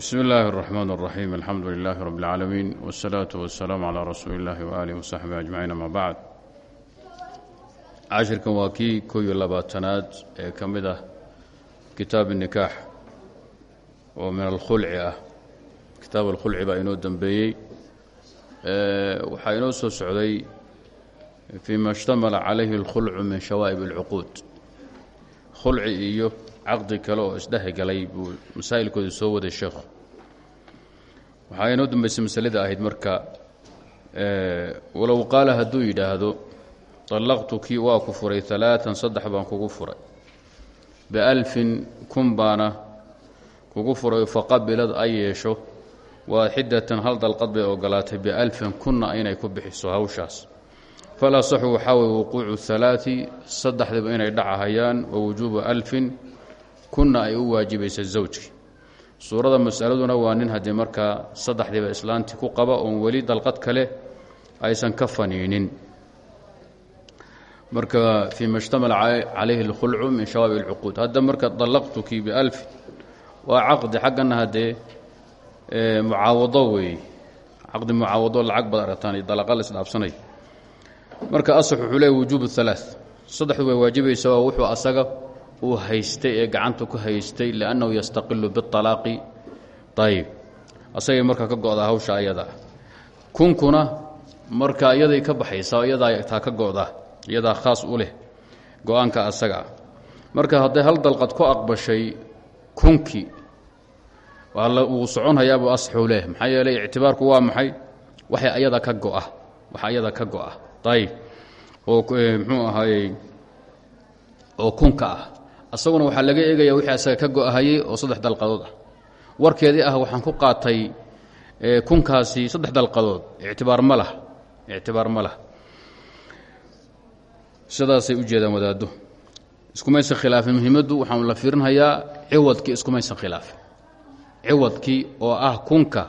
bsm اllahi الرحmn الرaxيm alxamdu لlah rb اlcaalamiin wالsalaaةu waالsalaam عlى rasuuli اllahi وalih وsaxbi aجmaciin ama bacd cashirkan waa kii koo iyo labaatanaad ee ka mid ah kitaab الnikaax oo min alkhulci ah kitaab alkhulci baa inoo dembeeyey waxaa inoo soo socday fii ma اshtamala calayhi اlkhulcu min shawaa'ib اlcuquud khulci iyo caqdi kale oo isdhexgalay buu masaa'ilkooda soo waday sheekhu waxaa inoo dambaysay masalada ahayd marka walow qaala hadduu yidhaahdo طallaqtukii waa ku furay alaaan saddex baan kugu furay. Bialfin kun baana kugu furay faqabilad ay yeesho waaxidatan hal dalqad bay ogolaatay bialfin kunna inay ku bixiso hawshaas. Falasaxu waxaa weye wuquucu alaai saddexdiiba inay dhacahayaan wa wujuubu alfin kunna ay u waajibaysa zawjki suurada masaladuna waa nin haddii markaa saddexdiiba islaantii ku qaba oon weli dalqad kale aysan ka faniinin marka fii ma shtamala calayhi اlkhulcu min shawaab اlcuquud hadda marka dallaqtuki bialfin waa caqdi xaggana haddee mucaawado weeye caqdi mucaawado lacag baad aragtaan iyo dalaqa la isdhaafsanay marka asax wuxuu leey wujuub اhalaaث saddexdu way waajibaysa waa wuxuu asaga uu haystay ee gacanta ku haystay liannahu yastaqilu biاطalaaqi ayib asagay marka ka go'daa hawsha ayada. Kunkuna marka iyaday ka baxaysaa iyadaa taa ka go'da iyadaa khaas u leh go'aanka marka hadday hal dalqad ku aqbashay kunkii wuu soconhayaabuu asxuu leh. Maxaa yeelay ictibaarku waa maxay? Waxay ayada ka go'a. Waxa ayada ka go'a. Ayib oo muxuu ahaayey oo kunka ah asaguna waxaa laga eegaya wixii asaga ka go'ahayey oo saddex dalqadood ah. Warkeedii ah waxaan ku qaatay kunkaasi saddex dalqadood. Ictibaar ma lah ictibaar ma lah sidaasay u jeedaan wadaaddo iskumaysan khilaafin muhiimaddu waxaan la fiirinhayaa ciwadkii iskumaysan khilaafin. Ciwadkii oo ah kunka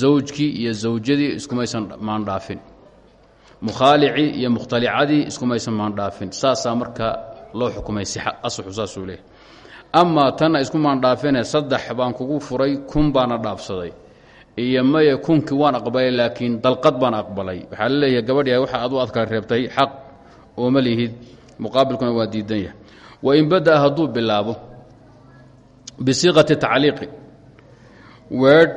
zawjkii iyo zawjadii iskumaysan maandhaafin mukhaalicii iyo mukhtalicadii iskumaysan maandhaafin saasaa marka loo xukumay asaxu saasuu leeyahy amaa tanna isku maandhaafine saddex baan kugu furay kun baana dhaafsaday. Iyo maye kunkii waan aqbalay laakiin dalqad baan aqbalay. Waxaa la leeyahay gabadhia waxa adu adkala reebtay xaq ooma lihid muqaabilkuna waa diidan yahay. Wain bada'a hadduu bilaabo bisiiqati tacliiqi weedh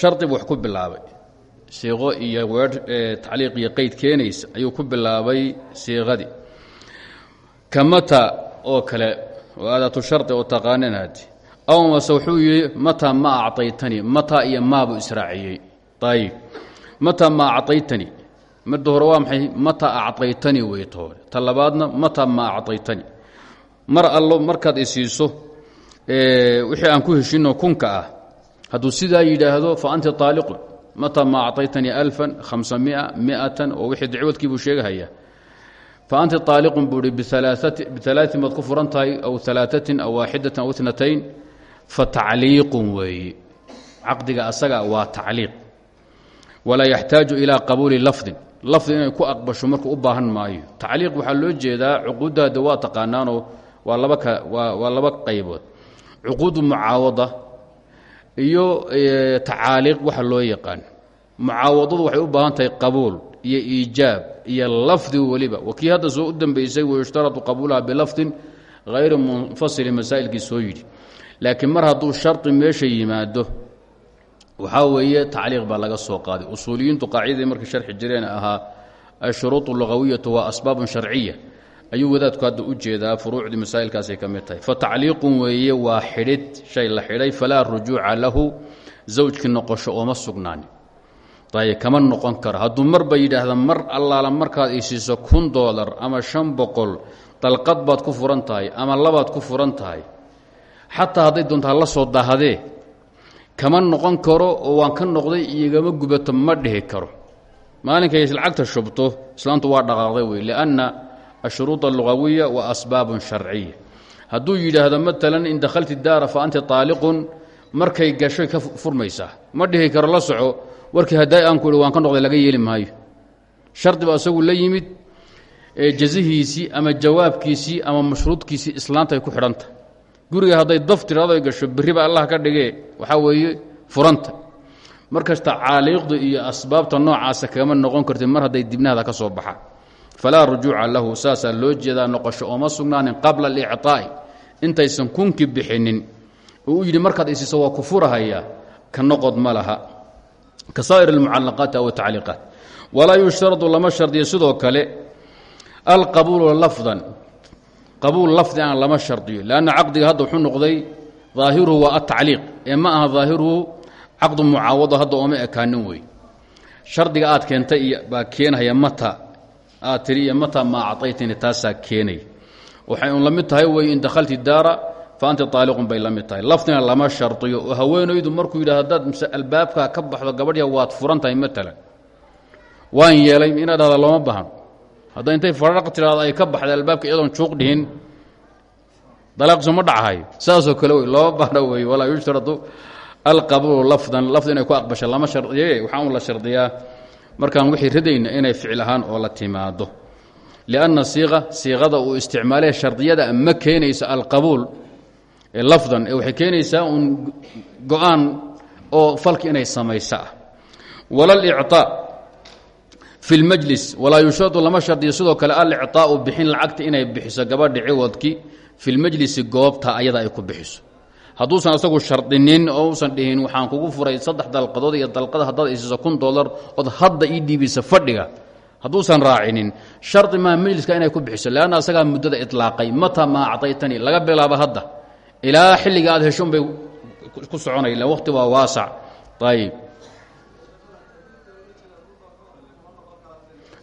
shardibu wax ku bilaabay. Siiqo iyo weedh tacliiq iyo qeyd keenaysa ayuu ku bilaabay siiqadii kamata oo kale oo aadaatu shardi oo taqaanin hadi aw mase wuxuu yidhi ma acaytanii mataa iyo maabuu israaciyey. Ayib mataa ma acaytanii midda hore waa maxay? Mataa acaytanii wey ta hore ta labaadna ma acaytanii mar allo markaad isiiso wixii aan ku heshino kunka ah hadduu sidaa yidhaahdo fa anti aaliqun mataa ma acaytanii alfan hamsamia miatan oo wixii dacwadkiibuu sheegahaya faanti aaliqun buu hi bialaain baad ku furan tahay aw alaatin aw waaxidatin aw inatayn fatacliiqun weeye caqdiga asaga waa tacliiq walaa yaxtaaju ilaa qabuuli lafdin lafdi inay ku aqbasho waxaa loo jeedaa cuquuddaada waa taqaanaanoo waa laba qaybood cuquudu mucaawada iyo tacaaliiq waxa loo yaqaan mucaawadadu waxay u baahan tahay qabuul iyo iijaab iyo lafdi weliba wakii hadda soo u dambaysay wayushtaradu qabuulaha bilafdin hayri munfasilin masaa'ilkii soo yidhi. Laakiin mar hadduu shardi meesha yimaado waxaa weeye tacliiq baa laga soo qaaday. Usuuliyiintu qaacidadii markay sharxi jireen ahaa ashuruuط lugawiyatu waa asbaabun sharciya ayuu wadaadku hadda u jeedaa furuucdii masaa'ilkaasay ka mid tahay. Fatacliiqun weeye waa xidhid shay la xidhay falaa rujuuca lahu zawjkii noqosho ooma sugnaanin ayb kama noqon karo. Hadduu marba yidhaahda mar allaala markaad isiiso kun doolar ama shan boqol dalqad baad ku furan tahay ama labaad ku furan tahay xataa hadday doontaa la soo daahadee kama noqon karo oo waan ka noqday igama gubato ma dhihi karo. Maalinkay lacagta shubto islaantu waa dhaqaaqday wey lianna ashuruud allugawiya wa asbaabun sharciya. Hadduu yidhaahdo maalan in dakhalti daara fa anti taaliqun markay gashoy ka furmaysaa ma dhihi karo la soco warkii hadday aan ku ihi waan ka noqday laga yeeli maayo. Shardi ba isagu la yimid jazihiisii ama jawaabkiisii ama mashruudkiisii islaanta ay ku xidhanta. Guriga hadday daf tirado gasho berriba allah ka dhigee. Waxaa weeye furanta. Mar kasta caaliiqdu iyo asbaabta noocaasa kagama noqon karti mar hadday dibnahada ka soo baxaan falaa rujuuca lahu saasaa loo jeedaa noqosho ooma sugnaanin qabla alicطaa'i intaysan kunkii bixinin. Oo u yidhi markaad isiiso waa ku furahayaa ka noqod ma laha ka saa'ir اlmucalaqaati aw tacliiqaat. Walaa yushtaradu lama shardiyo. Sidoo kale alqabuulu lafdan qabuul lafdi aan lama shardiyo. Lanna caqdiga hadda wuxuu noqday daahiruhu waa atacliiq ee ma aha daahiruhu caqdu mucaawado hadda ooma ekaanin wey. Shardiga aad keentay iyo baa keenhaya mata. Aad tiri iyo mata maa acaytini taasaa keenay. Waxay un la mid tahay wey in dakhalti daara fa anta taaliqun bay la mid tahay. Lafdina lama shardiyo oo haweenaydu markuu yidhah haddaad mise albaabkaa ka baxdo gabadhya waad furan tahay waan yeelay inaad dhahda looma baahan. Hadda intay faraq ay ka baxday albaabka iyadoon juuq dhihin dalaaqsu ma dhacahayo saasoo kale wey looma bahno wey walaa yushtaradu alqabuulu lafdan. Inay ku aqbasha lama shardiye waxaa la shardiyaa markaan wixii ridayna inay ficil ahaan oo la timaado lianna siiqa siiqada uu isticmaalee shardiyada ma keenayso alqabuul lafdan ee waxay keenaysaa uun go-aan oo falki inay samayso ah wala licطaa fi lmajlis walaa yushradu lama shardiyo sidoo kale alicطaau bixin lacagta inay bixiso gabadha ciwadkii fi lmajlisi goobta ayada ay ku bixiso hadduusan asagu shardinin oo usan dhihin waxaan kugu furay saddex dalqadood iyo dalqada haddaad isiiso kun dolar ood hadda ii dhiibisa fadhiga hadduusan raacinin shardi maa majliska inay ku bixiso leanna asagaa muddada iطlaaqay mata maa acdaytanii laga bilaabo hadda ilaa xilliga aad heshon bay ku soconay ila waqti waa waasac ayib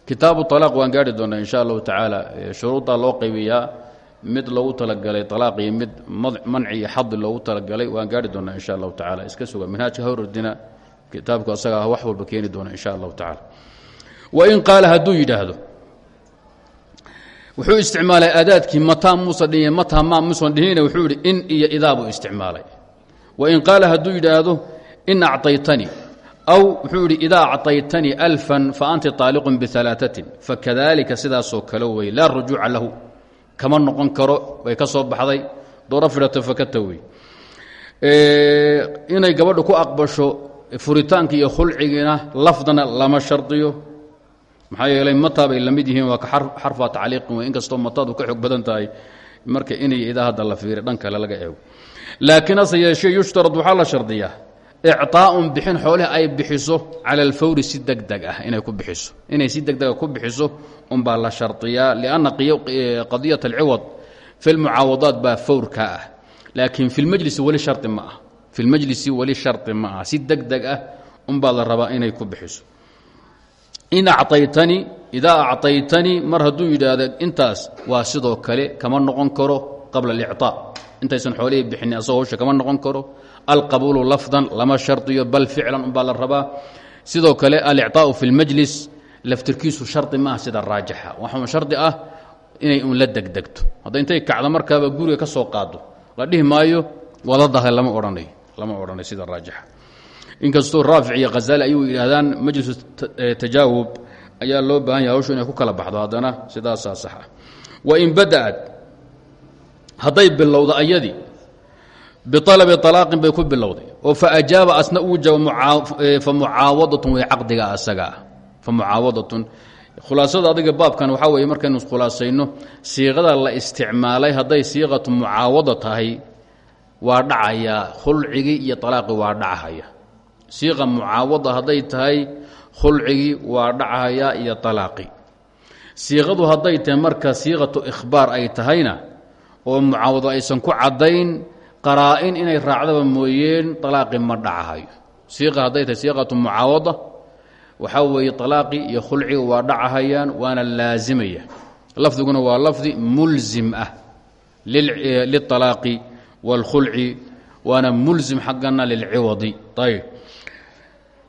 kitaabu طalaaq waan gaari doonaa in sha allahu tacaala. Loo qaybiyaa mid loogu talagalay alaaq iyo mid manci iyo xadi loogu talagalay waan gaari doonaa in sha allahu iska suga minhaajka hawrdina kitaabku asaga ah wax walba keeni doona in sha allahu tacala wain qaala hadduu yidhaahdo wuxuu isticmaalay adaadkii mataa muusan dhihin mataa maa muusan dhihine wuxuu yidhi in iyo idaa buu isticmaalay wain qaala hadduu yidhaahdo in acطaytanii aw wuxuu yidhi idaa acطaytanii alfan fa anta طaaliqun bialaaثatin fakadalika sidaasoo kale wey laa rujuuca lahu kama noqon karo way ka soo baxday dooro fidhato fakata wey inay gabadhu ku aqbasho furitaanka iyo khulcigiina lafdana lama shardiyo maxaa yeelay mataa bay la mid yihiin waa ka xarfa tacliiqin wey inkastoo mataadu ka xoog badan tahay marka inay idaa hadda la fiiri dhan laga eego. Laakiin hase yeeshee yushtarad waxaa la shardiyaa icطaa'un bixin xoolih ay bixiso cala alfawri si deg ah inay ku bixiso. Inay si deg dega ku bixiso unbaa la shardiyaa lianna qadiyat alciwad fi lmucaawadaat baa fawrka ah. Laakiin fi lmajlisi weli shari ma ah. Fi lmajlisi weli shardi ma ah. Si deg deg ah unbaa la rabaa inay ku bixiso in acaytanii idaa acطaytanii mar hadduu yidhaahdo intaas waa sidoo kale kama noqon karo qabla اlicطaa intaysan xoolihii bixinin asagoo hawsha kama noqon karo alqabuulu lafdan lama shardiyo bal ficlan unbaa la rabaa sidoo kale alicطaaءu fi اlmajlis laftirkiisu shardi maaha sida raajixa waxaa shardi ah inay un la degdegto hadda intay kacdo markaaba guriga ka soo qaado la dhihi maayo wada dahay lama odhanayo lama odhanayo sida raajixa inkastoo raafic iyo khazali ayuu yidhaahdaan majlisu tajaawub ayaa loo baahan yahay hawshu inay ku kala baxdo haddana sidaasaa sax ah. Wain bada'at hadday bilowdo ayadii bialabi alaaqin bay ku bilowday oo faajaaba asna uu jawaab fa mucaawadatun way caqdiga asaga ah. Fa mucaawadatun khulaasada adiga baabkan waxaa weeye markaynu khulaasayno siiqada la isticmaalay hadday siiqatu mucaawada waa dhacayaa khulcigii iyo alaaqii waa dhacahaya siiqa mucaawada hadday tahay khulcigii waa dhacahayaa iyo alaaqi siiqadu hadday tahay marka siiqatu ikhbaar ay tahayna oo mucaawado aysan ku caddayn qaraa-in inay raacdaba mooyeen alaaqi ma dhacahayo. Siiqa hadday tahay siiqatu mucaawada waxaa weeye alaaqii iyo khulciga waa dhacahayaan waana laazimaya. Lafdiguna waa lafdi mulzim ah lialaaqi wاlkhulci waana mulzim xaggana lilciwadi ayb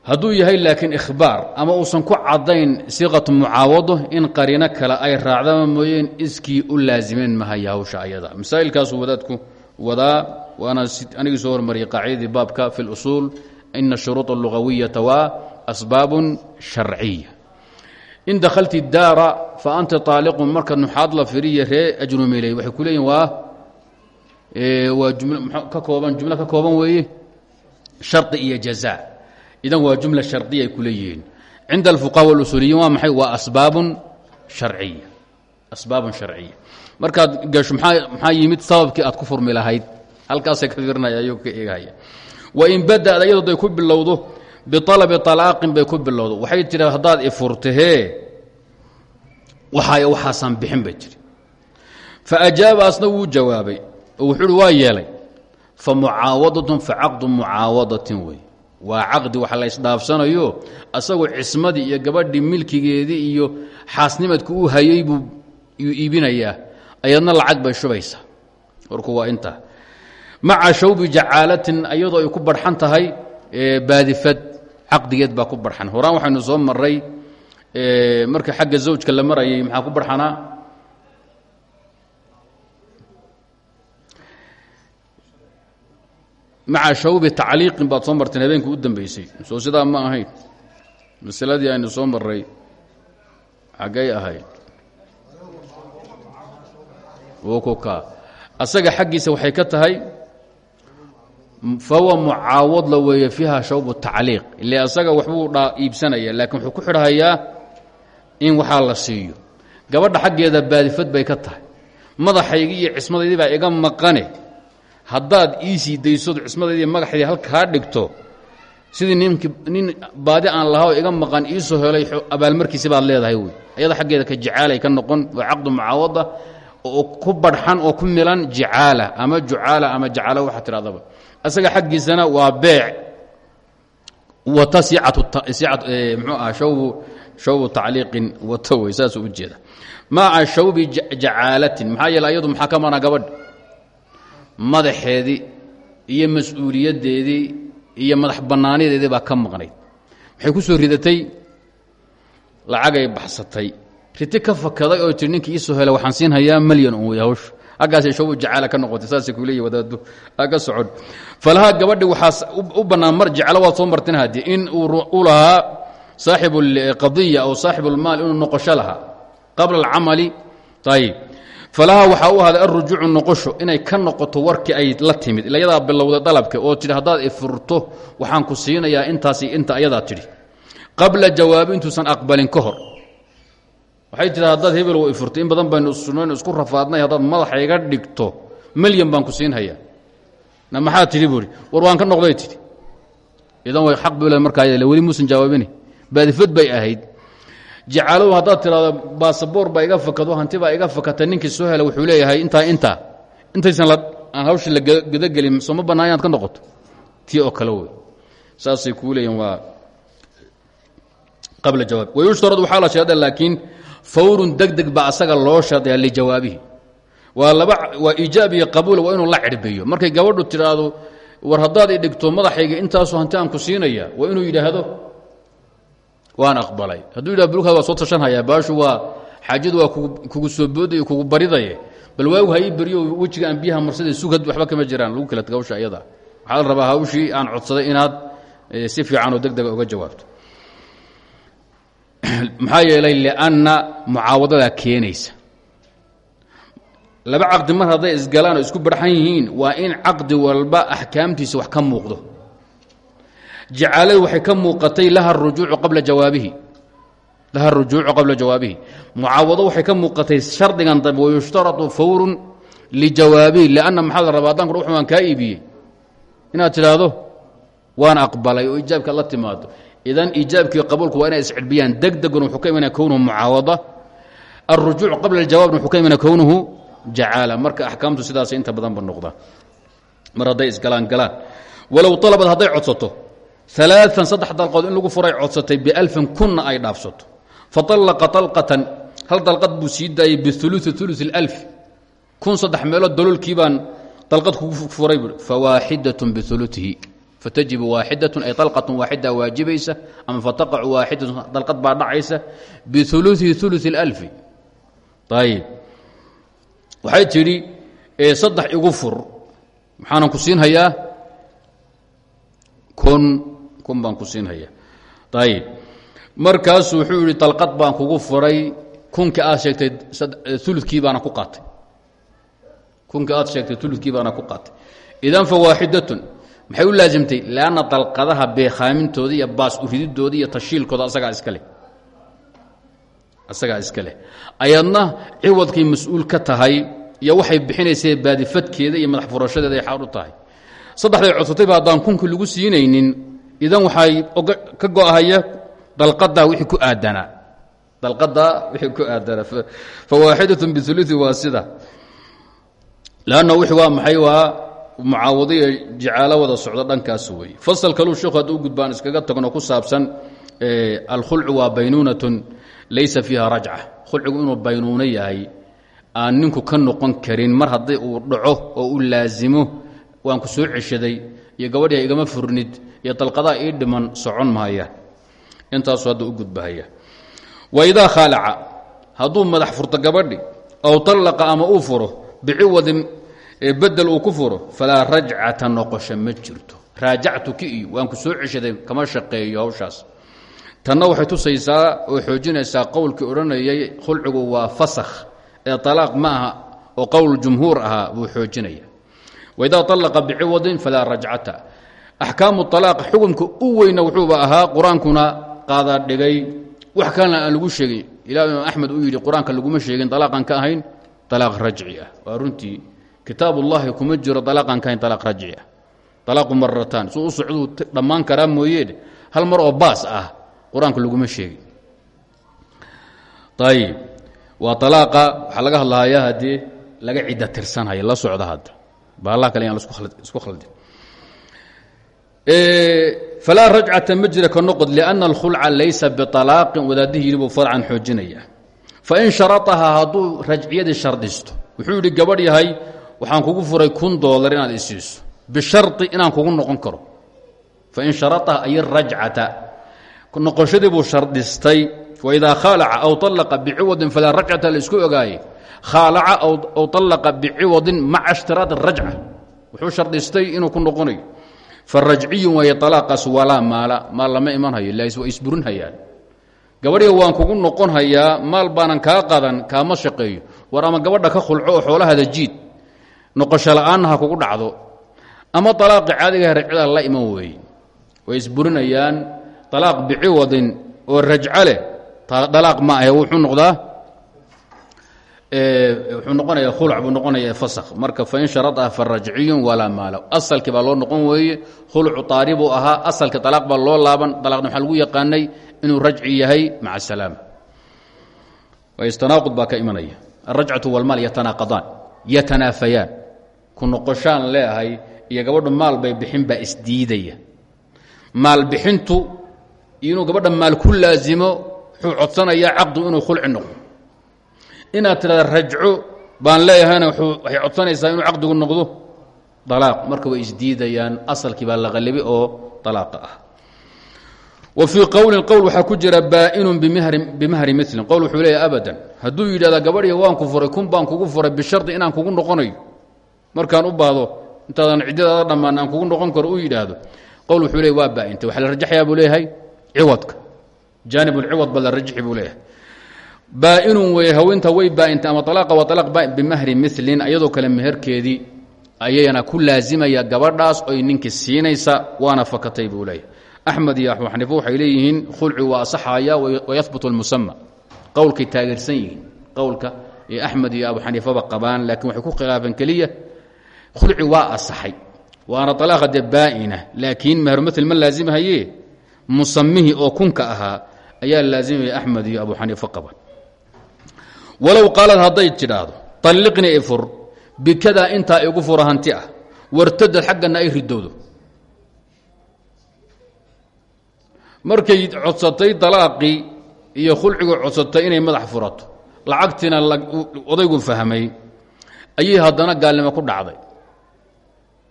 hadduu yahay laakiin ikhbaar ama uusan ku caddayn siiqatu mucaawado in qariino kale ay raacdaan mooyeen iskii u laasimeen mahaya hawsha ayada. Masaa'ilkaasuu wadaadku wadaa waana anigii soo hormariyay qaacidadii baabka fi lusuul ina shuruud alugawiyata waa asbaabun sharciya in dakhalti daara fa anta aaliqun marka nuxaad firiya ree ajnumiley waxay ku leeyihiin waa waa juml ka kooban jumlo ka kooban weeye shardi iyo jazaa idan waa jumla shardiya ay ku leeyihiin. Cinda alfuqaha walusuuliyiin waa maxay? Waa asbaabun sharciya asbaabun sharciya markaad gasho maxaa yimid sababkii aad ku furmi lahayd halkaasay ka firinaya ayuu ka eegahaya wain bada'da iyadoo day ku bilowdo bialabi alaaqin bay ku bilowdo. Waxay tiri haddaad ifurtahee waxaasaan bixin bay fa ajaaba asna wuu jawaabay. Wuxuu uhi yeelay. Fa mucaawadatun fa caqdu mucaawadatin wey waa caqdi wax la isdhaafsanayo asagoo cismadii iyo gabadhii milkigeedii iyo xaasnimadku uu hayay buu yuu iibinayaa ayadna lacag bay shubaysaa. Warku waa intaa maca shawbi jacaalatin iyadoo ay ku barxan tahay baadifad caqdigeed baa ku barxan. Horaan waxaynu soo maray marka xagga zawjka la marayay maxaa ku barxanaa maca shawbi tacliiqin baad soo marteen habeenka u dambeysay. Soo sidaa ma ahayn. Masaladii aynu soo maray xaggay ahayd. Ka asaga xaggiisa waxay ka tahay fahuwa mucaawad la weeye fiiha shawbu tacliiq. Ile asaga waxbuu iibsanaya laakiin wuxuu ku xidhahayaa in waxaa la siiyo. Gabadha xaggeeda baadifad bay ka tahay. Madaxaygii iyo cismadaydii baa iga maqane haddaad iisii daysood cismadaydii magaxdii halkaa dhigto sidii nink nin baadi aan lahaa iga maqan iisoo helay abaalmarkiisi baad leedahay wey. Ayada xaggeeda ka jacaalay ka noqon waa caqdu mucaawada oo ku badxan oo ku milan jicaala ama jucaala ama jacaala waxaa tidhahdaba asaga xaggiisana waa beec. Wata mxuu aha shawbu shawbu tacliiqin wata wey saasuu u jeeda. Maca shawbi jacaalatin maxaa yeele ayadu maxaa gabadh madaxeedii iyo mas'uuliyaddeedii iyo madax bannaanadeedii baa ka maqnayd. Maxay ku soo ridatay? Lacagay baxsatay. Riti ka fakaday oo tii ninkii iisoo helay waxaan siin hayaa malyan un wey hawsha. Aggaasay shawbu jacaala ka noqotay saasay ku leeyihi wadaadu aga socon falahaa gabadhi waxaa u bannaan mar jeclo waad soo martin haddii in uu u lahaa saaxibu alqadiya aw saaxibu almaal inuu noqosho lahaa qabla alcamali. Ayib falahaa waxaa u ahaaday alrujuucu noqosho inay ka noqoto warkii ay la timid. Ila yadaa bilowday dalabka oo tidhi haddaad ifurto waxaan ku siinayaa intaasi inta ayadaa tidhi. Qabla jawaabi intuusan aqbalin ka waxay tidhi haddaad hebel ifurto in badan baynu sunayn isku rafaadnay haddaad madaxa iga dhigto melyan baan ku siin hayaa na maxaa tidhi buuhi war waan ka noqday tidhi. Idan way xaq bule markaa weli muusan jawaabini. Baadifad bay ahayd jacalow haddaad tidhahdo baasaboor baa iga fakado hanti baa iga fakata ninkii soo hela wuxuu leeyahay intaa intaa. Intaysan aan hawshii la gudagelin soo ma bannaan inaad ka noqoto? Tii oo kale wey saasay kuu leeyihiin waa qabla jawaab. Wayushtarad waxaa la sheeda laakiin fawrun deg deg baa asaga loo shardiyaa lijawaabihi. Waa laba waa iijaab iyo qabuul waa inuu la cirbiyo. Markay gabadhu tidhaahdo war haddaad i dhigto madaxayga intaasoo hanti aan ku siinaya waa inuu yidhaahdo waan aqbalay. Hadduu yidhah bulkaad waa soo tashanhayaa baashu waa xaajadu waa kugu soo boodayo kugu baridaye. Bal waagu ha ii beriyo aan biyaha marsada sugad waxba kama jiraan lagu kala taga hawsha iyada. Waxaa la rabaa hawshii aan codsaday inaad si fiican oo deg dega uga jawaabto. Maxaa yeelay lianna mucaawadadaa keenaysa. Laba caqdi mar hadday isgalaan isku barxan yihiin waa in caqdi walba axkaamtiisa wax ka muuqdo jacaaladu waxay ka muuqatay laha rujuucu qabla jawaabihi. Laha rujuucu qabla jawaabihi. Mucaawado waxay ka muuqatay shardigan dambe wayushtaratu fawrun lijawaabihi lianna maxaa la rabaa? Haddaan ku waan kaa iibiyey. Inaad tidhaahdo waan aqbalay oo ijaabkaad la timaado. Idan iijaabkii qabuulku waa inay iscidbiyaan deg deguna wuxuu ka imanaya kownuhu mucaawada. Alrujuuc qabla aljawaabna wuxuu ka imanaya kownuhu jacaala. Marka axkaamtu sidaasay inta badanba noqdaan mar hadday isgalaan galaan walow alabad hadday codsato alaaan saddex dalqood in lagu furay codsatay bialfin kunna ay dhaafsato. Faalaqa alqatan hal dalqad buu sii daayey biului ulu اlf kun saddex meelood daloolkii baan dalqad kugu furay bui fawaaxidatun biuluihi fatajibu waaxidatun ay alqatun waaxida waajibaysa ama fataqacu waaxidatun dalqad baa dhacaysa biuluihi ulu اlfi ayib waxay tidhi saddex igu fur maxaanan ku siin hayaa kun kun baan ku siin hayaa ayib markaasuu wuxuu yidhi dalqad baan kugu furay. Kunkii aad sheegtay ulukii baana ku qaatay. Kunka aad sheegtay tuludkii baana ku qaatay. Idan fa waaxidatun maxay u laasimtay lanna dalqadaha beekhaamintooda iyo baas urididooda iyo tashiilkooda asagaa iska leh. Asagaa iska leh. Ayadna ciwadkay mas'uul ka tahay iyo waxay bixinaysee baadifadkeeda iyo madax furashadeeda ay xaar u tahay. Saddexday codsatayba haddaan kunki lagu siinaynin idan waxay ka go'ahaya dalqadaa wixii ku aadanaa dalqadaa wixii ku aadanaa fawaaxidatun biuluثi waa sida lanna wixii waa maxay? Waa mucaawado iyo jacaalo wada socdo dhankaas weeye fasal kaluu sheekhu hadduu gudbaan iskaga tagno ku saabsan alkhulcu waa baynuunatun laysa fiiha rajca. Khulcigu inuu baynuuno yahay aan ninku ka noqon karin mar haddii uu dhaco oo u laasimo waan ku soo ceshaday iyo gabadhia igama furnid iyo dalqadaa ii dhiman socon maaya. Intaasu hadda u gudbahaya. Waidaa khaalaca hadduu madax furto gabadhi aw طallaqa ama uu furo biciwadin bedel uu ku furo falaa rajcata noqosho ma jirto. Raajactuki iyo waan soo ceshaday kama shaqeeyo hawshaas. Tanna waxay tusaysaa oo xoojinaysaa qowlkii odhanayay khulcigu waa fasakh. Ee alaaq ma aha oo qowl jumhuur ahaa buu xoojinaya. Waidaa طallaqa biciwadin falaa rajcata axkaamu alaaq xukumka u weyna wuxuuba ahaa qur'aankuna qaadaa dhigay. Wax kalena aan lagu sheegin. Ilaa imaam axmed uu yidhi qur'aanka laguma sheegin alaaqan ka ahayn alaaq rajci ah. Waa kuma jiro alaaqan ka ahayn alaaq rajci ah. Alaaqu suu u socduu dhammaan karaa hal mar oo baas ah qur'aanka laguma sheegin. Ayib waa alaaqa waxaa laga hadlahayaa haddii laga cidda tirsanhayo la socda hadda. Baalla kale yaan isku khaldin falaa rajcata ma jira ka noqod lianna alkhulca laysa bialaaqin wadaadihii yidhi buu farcan xoojinaya. Fain sharaahaa hadduu rajciyadii shardisto wuxuu yidhi gabadh yahay waxaan kugu furay kun doolar inaad isiiso bishari inaan kugu noqon karo. Fain sharaaha ay rajcata. Noqoshadii buu shardistay waidaa khaalaca aw alaqa biciwadin falaa rajcata la isku ogaaye. Khaalaca aw alaqa biciwadin maca ishtiraadi rajca. Wuxuu shardistay inuu ku noqonayo farajciyu waay alaaqaas walaa maala. Maal lama iman hayo laas waa isburin hayaan. Gabadhiga waan kugu noqon hayaa maal baanan kaa qadan kaama shaqeeyo. War ama gabadha ka khulco oo xoolahada jiid noqosho la'aanna ha kugu dhacdo. Ama alaaqi caadigaha rajcada la iman weeye way isburinayaan alaaq biciwadin oo rajco leh dalaaq ma ahe wuxuu noqdaa wuxuu noqonaya khulc buu noqonaya fasakh. Marka fain sharadaha farajciyun walaa maala asalkii baa loo noqon weeye khulcu taari buu ahaa asalka alaaq baa loo laaban. Alaaqna waxaa lagu yaqaanay inuu rajci yahay maca asalaama istanaaqud baa ka imanaya. Alrajcatu walmaal yatanaaqadaan yatanaafayaan ku noqoshaan leeahay iyo gabadhu maal bay bixin baa isdiidaya. Maal bixintu inuu gabadha maal ku laasimo wuxuu codsanayaa caqdu inuu khulci noqdo inaad tidhahda rajco baan leeyahayna waxay codsanaysaa inuu caqdigu noqdo alaaq marka way isdiidayaan asalkii baa la qallibi oo alaaqa ah. Wa fii qowlin qowl waxaa ku jira baa'inun bimahri milin qowl wuxuu leeyahy abadan. Hadduu yidhahda gabadhiga waan ku furay kun baan kugu furay bishardi inaan kugu noqonayo. Markaan u baahdo intaadan ciddadaada dhammaan aan kugu noqon karo uu yidhaahdo. Qowl wuxuu leey waa baa'intay waxaa la rajaxayaa buu leeyahay? Ciwadka. Jaanibulciwad baa la rajixi buu leeyahay baainun wey haweenta way baaintay ama alaaqa waa alaaq bimahri milin ayadoo kale meherkeedii ayayna ku laazimaya gabadhaas oy ninkii siinaysa waana fakatay buu leeyahay. Axmed iyo abu xaniifa waxay leeyihiin khulci waa asaxaya wayahbut اlmusama qowlkay taageersan yihiin qowlka iyo axmed iyo abu xaniifaba qabaan laakiin waxay ku khilaafeen keliya khulci waa asaxay waana alaaqa de baa'ina laakiin meherumil ma laazimhaye musamihii oo kunka ahaa ayaa laazimaya axmed iyo abu xaniifa qaban walow qaalad hadday tidhaahdo alliqnii ifur bikadaa intaa igu fura hanti ah wartadad xaggana ay ridowdo markay codsatay dalaaqii iyo khulcigu codsatay inay madax furato lacagtiina odaygu fahmay ayay haddana gaalnimo ku dhacday.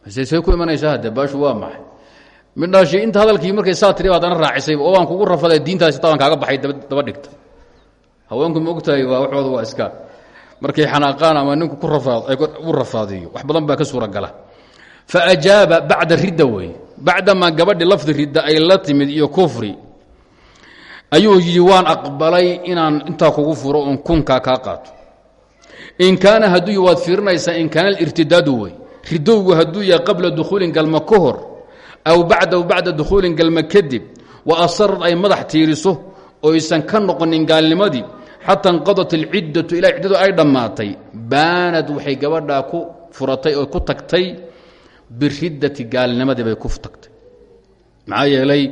Say ku imanaysaa hadde baashu waa maxay? Midhaashi inta hadalkii markay saa tiri haddana raacisay oo waan kugu rafaday diintaasi tabaan baxay daba dhigta haweenku ma ogtahay waa waxooda waa iska. Markay xanaaqaan ama ninku u rafaadiyo wax badan baa ka suuragala. Faajaaba bacda ridda weeye bacdamaa gabadhi lafdi ridda ay la timid iyo kufri. Ayuu yidhi waan aqbalay inaan intaa kugu furo oon kunkaa kaa qaato. In kaana hadduu waad fiirinaysaa in kaana alirtidaadu wey. Ridowgu hadduu yahay qabla dukhuulin galma ka hor aw bacdahu bacda dukhuulin galma kadib wa asarad ay madax tiiriso oysan ka noqonin gaalnimadii xataa inqadat alciddatu ilaa ciddadu ay dhammaatay baanad waxay gabadhaa ku furatay oo ku tagtay biriddati gaalnimadii bay ku tagtay. Maxaa yeelay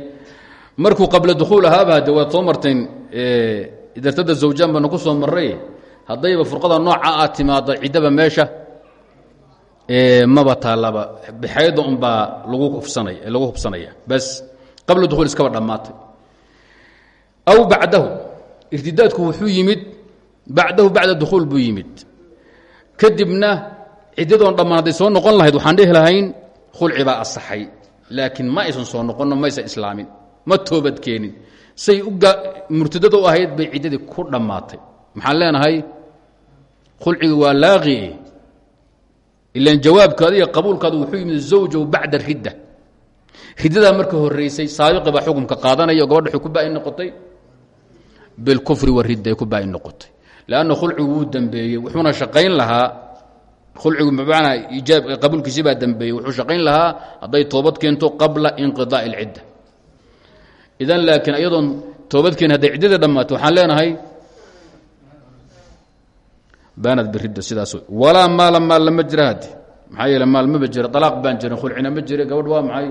markuu qabla dukhuul ahaaba hadde waad soo marteen idartada zawjaan baana ku soo marray haddayba furqada nooca aad timaado ciddaba meesha maba taallaba. Bixayda unbaa lagu hubsanaya. Bas qabla dukhul iskaba dhammaatay. Aw bacdahu irtidaadku wuxuu yimid bacdahu bacda dukhuul buu yimid kadibna ciddadoon dhammaan soo noqon lahayd waxaan dhihi lahayn khulci baa asaxay ma aysan soo noqonno maysan islaamin ma toobadkeenin say murtadada u ahayd bay ciddadii ku dhammaatay maxaan leenahay khulcigi waa laaqi ilan jawaabkaada iyo qabuulkaadu wuxuu yimid zawjow bacda ridda riddadaa marka horeysay saabiqi xukumka qaadanaya oo gabadha waxay ku baa'i noqotay bilkufri waridda ay ku baa'i noqotay leanna khulcigu wuu dembeeyey wuxuuna shaqayn lahaa khulcigu bimacnaa ijaab qabuulkiisii baa dembeeyey wuxuu shaqayn lahaa hadday toobad keento qabla inqidaa'i alcidda idan laakiin iyadoon toobad keen hadday ciddadii dhammaato waxaan leenahay baanad biridda sidaas walaa maala maal lama jira haddi maxaa yeele maal jira alaaq baan jirin khulcina ma jira gabadh waa maxay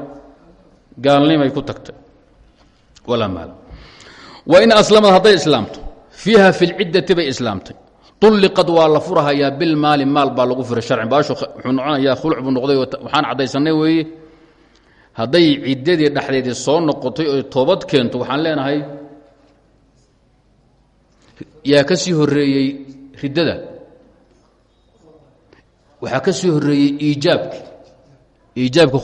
gaalnimay ku tagtay walaa maal wain aslamad hadday islaamto fiiha fi lciddati bay islaamtay. Ulliqad waa la furahayaa bilmaali maal baa lagu furay sharci. Baashu wuxuu noconayaa noqday waxaan caddaysanay weeye hadday ciddadii dhexdeedii soo noqotay oy toobad keento waxaan leenahay yaa ka sii horeeyey riddada. Waxaa ka sii horeeyey iijaabka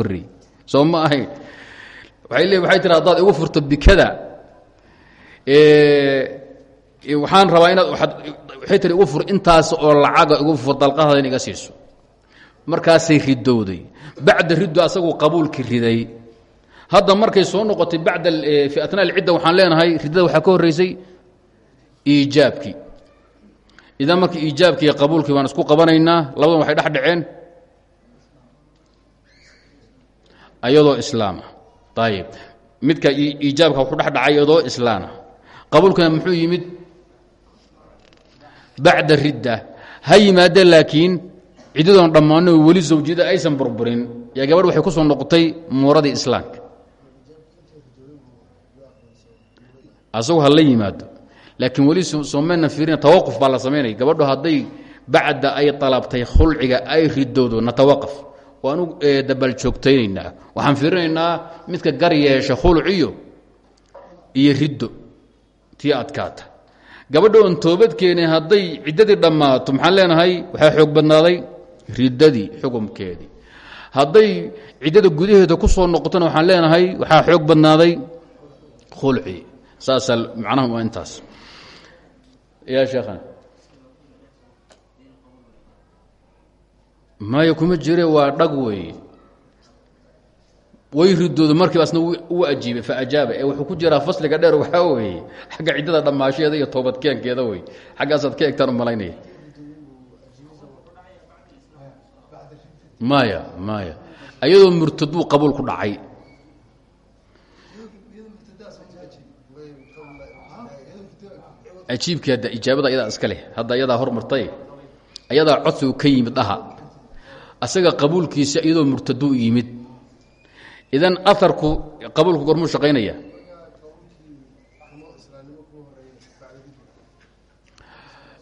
horeeyey soo ma ahayn. Waay le waxay tiri haddaad furto bikada waxaan rabaa inaad igu fur intaas oo lacaga igu fur iga siiso. Markaasay ridowday bacda riddo asagu qabuulki riday. Hadda markay soo noqotay bacda fi atnaa alcidda waxaan leenahay riddada waxaa ka horreysay iijaabkii idan marka iijaabki iyo qabuulkii baan isku qabanaynaa labadan waxay dhex dhaceen. Ayadoo islaama. Ayib midka iijaabka wuxuu dhex dhacay iyadoo islaama qabuulkana muxuu yimid bacda ridda. Ha yimaade laakiin ciddadoon dhammaano weli zawjiyada aysan burburin. Yaa gabadh waxay ku soo noqotay muuradii islaamka. Asagu ha la yimaado. Laakiin weli somayna fiirina tawaquf baa la samaynaya gabadho hadday bacda ay dalabtay khulciga ay ridowdo natawaqaf waanu dabal joogtaynaynaa. Waxaan fiirinaynaa midka gar yeesha khulciyo iyo riddo tii adkaata. Gabadha oon toobad keenin hadday ciddadii dhammaato maxaan leenahay waxaa xoog badnaaday riddadii xukumkeedii. Hadday ciddada gudaheeda ku soo noqotona waxaan leenahay waxaa xoog badnaaday khulci. Saasaa macnaha waa intaas. Ya sheekhana? Maya kuma jire waa dhag weeye way ridoodo markiiba asna u ajiibay faajaaba ee wuxuu ku jiraa fasliga dheer waxaa weeye. Xagga ciddada dhammaasheeda iyo toobadkeenkeeda wey xaggaasaad ka egtaan u malaynaya. Maya maya ayadoo murtaduu qabuul ku dhacay. Ajiibkii hadda ijaabada ayadaa iska leh. Hadda ayadaa hormartay. Ayadaa codsigu ka yimid dhaha. Asaga qabuulkiisa iyadoo murtaduu yimid idan aarku qabuulku gormuu shaqaynaya?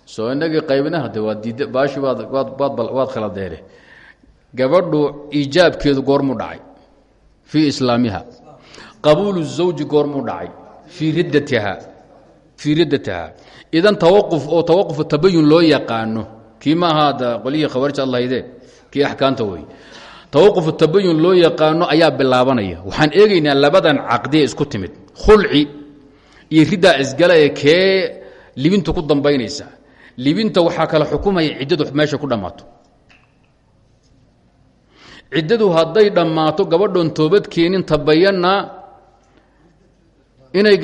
Soo inagii qaybinaha de waa diid baashi waad waad waad waad khaladeene gabadhu iijaabkeedu goormuu dhacay fii islaamiha. Qabuulu zawji goormuu dhacay fii riddatiha fii riddatiha. Idan tawaquf oo tawaqufu tabayun loo yaqaano kii ma ahaada qolyihii khawaarij ad lahayde kii axkaamta tawaqufu tabayun loo yaqaano ayaa bilaabanaya. Waxaan eegaynaa labadan caqdiye isku timid. Khulci iyo riddaa isgala ee kee libintu ku dambaynaysa. Libinta waxaa kala xukumaya ciddadu meesha ku dhammaato. Ciddadu hadday dhammaato gabadhoon toobad keenin tabayanna inay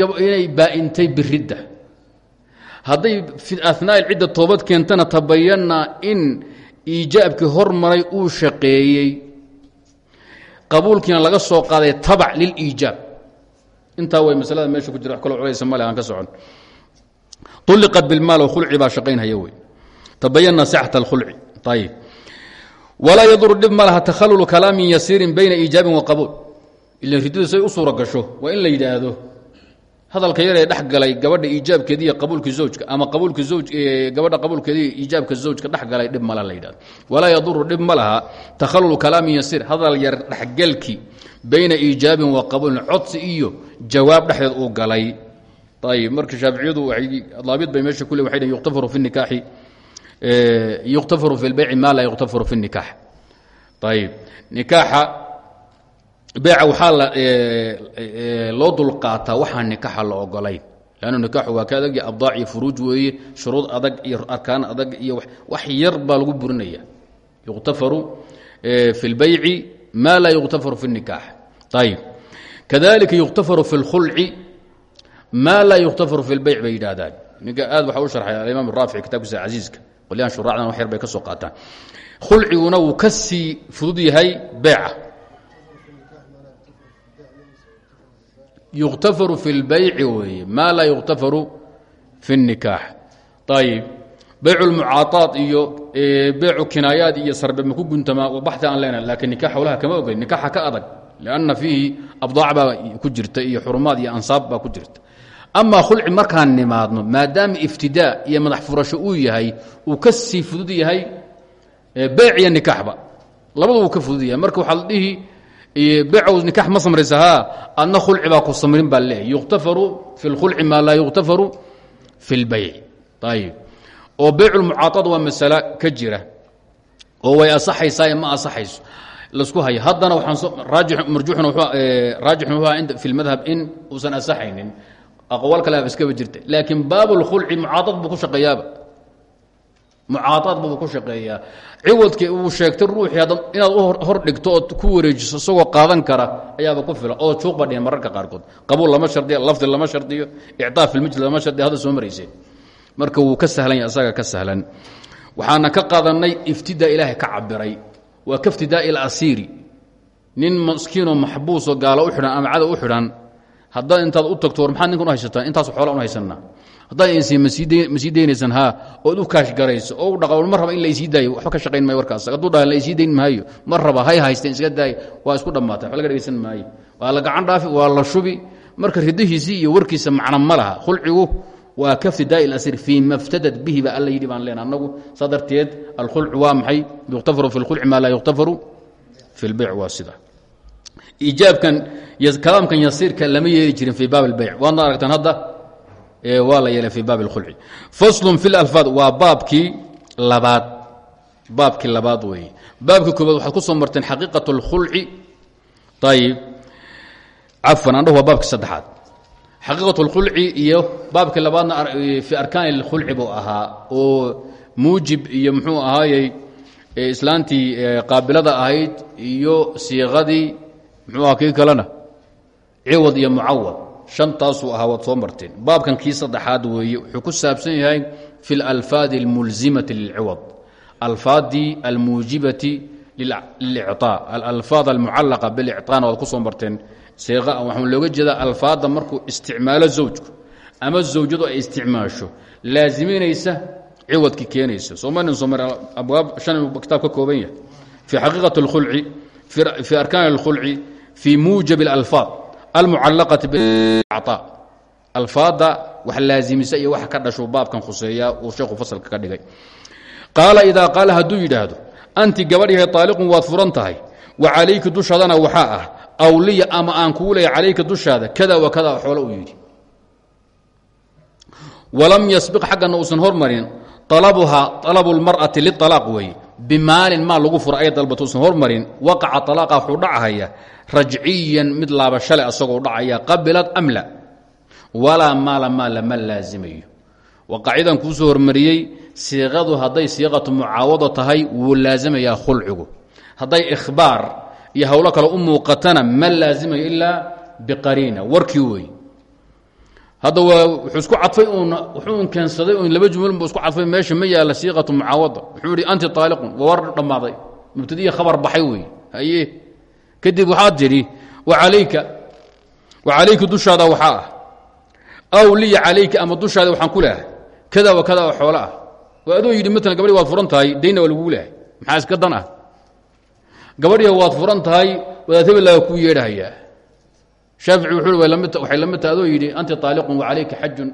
baa'intay biridda. Hadday fi anaa'i cidda toobad keentana tabayana in iijaabkii hormaray uu shaqeeyey qabuulkiina laga soo qaaday tabac liliijaab intaa way masalada meesha ku jira wax kaloo culaysa male aan ka socon. Uliqat bilmaal khulci baa shaqaynhaya wey. Tabayana sixat alkhulci ayib walaa yaduru dhib ma laha takhalulu kalaamin yasiirin bayna iijaabin wa qabuul. Ila ridadu say u gasho waa in la hadalka yaree dhex galay gabadha iijaabkeedi iyo qabuulkii zawjka ama qabuulkii gabadha qabuulkeedi iijaabka zawjka dhex galay mala la yidhahdo walaa yaduru dhib ma laha. Yasiir hadal yar dhexgelkii bayna iijaabin wa qabuulin codsi iyo jawaab dhexdeed uu galay. Ayib marka shaaficiyadu daabid bay meesha kule waxay yuktafaru fi nikaaxi. Yuktafaru fi lbeyci ma laa yuktafaru fi nikaax. Ayib nikaaxa beeca waxaa loo dulqaataa waxaan nikaaxa la ogolayn lannu nikaaxu waa ka adag iyo abdaac iyo furuuj weeye shuruud adag iyo arkaan adag iyo wax yar baa lagu burinaya yuktafaru fi اlbeyci ma laa yuktafaru fi الnikaax ayib kadalika yuktafaru fi اlkhulci ma laa yuktafaru fi اlbeyc bay yidhaahdaan ninka aad waxa u sharxay alimaam raafici kitabkiisa casiiska qolyahan shuraacdan wax yar bay ka soo qaataan khulciguna wuu ka sii fudud yahay beeca yuktafaru fi اlbayci weeye ma laa yuktafaru fi الnikaax ayib baycu lmucaaaat iyo beycu kinaayaad iyo sarbe maku guntamaa baxi aan leenahay lakiin nikaax howlaha kama ogey nikaaxa ka adag lanna fiihi abdaac baa ku jirta iyo xurumaad iyo ansaab baa ku jirta amaa khulci markaan nimaadno maadaama iftidaa iyo madax furasho uu yahay uu ka sii fudud yahay beyc iyo nikaaxba labadu wuu ka fudud yahay marka waxaa la dhihi beecow nikaax ma samraysa haa adna khulci baa ku samrin baa leeyahy yuktafaru fi اlkhulci maa laa yuktafaru fi اlbayc ayib oo beyculmucaadad waa masale ka jira oo way asaxaysaa ma asaxayso lasku haya haddana marjuuxuna wuxuu fi lmadhab in uusan asaxaynin aqwaal kale iskaba jirta laakiin baab اlkhulci mucaadad buu ku shaqeeyaaba mucaadaad buu ku shaqeeyaa. Ciwadkii uu sheegtay ruuxii inaad hor dhigto ood ku wareejiso isagoo qaadan kara ayaaba ku filan. Oo juuq badhiya mararka qaarkood. Qabuul lama shardiyo lafdi lama shardiyo ictaa fi lmajlis lama shardiyo hadda soo marayse marka wuu ka sahlan yahay asaga ka sahlan. Waxaana ka qaadanay iftidaa ilaahay ka cabiray waa ka iftidaa ilasiiri nin maskiinoo maxbuusoo gaalo u xidhan ama u xidhan haddaad intaad u tagto war maxaad ninkan u haysataan intaas xoola un haysanaa haddaad insi ma sii daynaysan haa ood u kaash garayso oo u dhaqa ma raba in laysii daayo waxba ka shaqayn maayo warkaas. Hadduu dhaha laysii dayn maayo. Ma raba hay haysteen iska daayo. Waa isku dhammaatay waxba laga dhegaysan maayo. Waa la gacan dhaafi waa la shubi. Marka ridihiisii iyo warkiisa macno ma laha. Khulcigu waa kaftidaa ilasir fii ma ftadad bihi ba alla yidhi baan leena annagu saa darteed alkhulcu waa maxay? Yuktafaru fi lkhulci maa laa yuktafaru fi lbeyc waa sida. Iijaabkan kalaamkan yasiirka lama yeeli jirin fii baab اlbeyc waadna aragtaan hadda waa la yeelay fii baab اlkhulci faslun fi lalfaad waa baabkii labaad baabkii labaad weeye baabkii koobaad waxaad ku soo marteen xaqiiqaة اlkhulci ayib cafan andhahu waa baabkii saddexaad xaqiiqaة اlkhulci iyo baabkii labaadna fii arkaan اlkhulci buu ahaa oo muujib iyo muxuu ahaayey islaantii qaabilada ahayd iyo siiqadii muxuu aha kii kalena ciwad iyo mucawad shantaasuu ahaa waad soo marteen baabkan kii saddexaad weeye wuxuu ku saabsan yahay fi اlalfaadi اlmulzimati lilciwad alfaadii almuujibati lilicطaa alalfaad almucallaqa bilicطaana waad ku soo marteen siiqa waxaa looga jeedaa alfaadda markuu isticmaalo zawjku ama zawjadu ay isticmaasho laasiminaysa ciwadki keenaysa soomani soomar abwaab shan kitaab ka kooban yahay fii xaqiiqati اlkhulci fii arkaan اlkhulci fii muujab اlalfaad almucalaqati biacطaa alfaadda wax laazimisa iyo waxa ka dhashu baabkan khuseeyaa uu sheekhu fasalka ka dhigay. qaala idaa qaala hadduu yidhaahdo anti gabadh yahay aaliqun waad furan tahay wa calayki dushaadana waxaa ah awliya ama aan kugu leeya calayka dushaada kada wa kada xoolo uu yidhi walam yasbiq xaggana uusan hormarin alabuhaa alabu lmar'ati lialaaq weeye bimaalin maal lagu rajciyan mid laabashale asagoo dhacaya qabilad am la? Walaa maala maal lama laazimayo waa qaacidan kuusoo hormariyey siiqadu hadday siiqatu mucaawado tahay wuu laasimayaa khulcigu. Hadday ikhbaar iyo howlo kale u muuqatana ma laazimayo ilaa biqariina warkii wey wuxuu isku cadfay uun wuxuu keensaday un laba juml bu isku cadfay meesha ma yaalla siiqatu mucaawada wuxuu ihi anti taaliqun waa war dhammaaday mubtadiya khabar baxay wey kadib waxaad tidhi wacalayka wacalayka dushaada waxaa ah. Aw liya calayka ama dushaada waxaan ku leehay kada wa kada oo xoolo ah. Oo adoo yidhi maalan gabadhi waad furan tahay dayna waa laguu leehay maxaa iska dan ah? Gabadhiya waad furan tahay wadaad hebellaaga kuu yeedhahayaa shaafici wuxuu waxay la mid tahay. Adoo yidhi anti taaliqun wacalayka xajun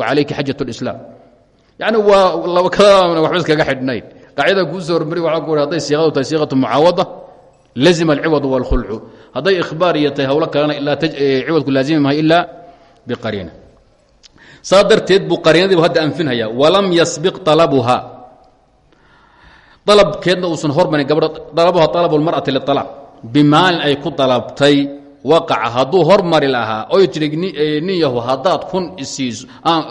wacalayka xajat اlislaam yani waa kada waxba iskaga xidhnayn. Qaacida kuu soo hormari waa ku haday siiqadu tahay siiqatu mucaawada lazima alciwad wاlkhulcu hadday ikhbaar iyo tahay hawlo kalena ilaa ciwadku laazimi mahay ilaa biqariina saa darteed buu qariinadiibu hadda anfinhaya walam yasbiq طalabuha dalabkeedna uusan hormarin gabadha dalabuha طalab اlmarأati liطalaaq bimaalin ay ku dalabtay waqaca hadduu hormari lahaa oy tiri nin yahu haddaad kun isiiso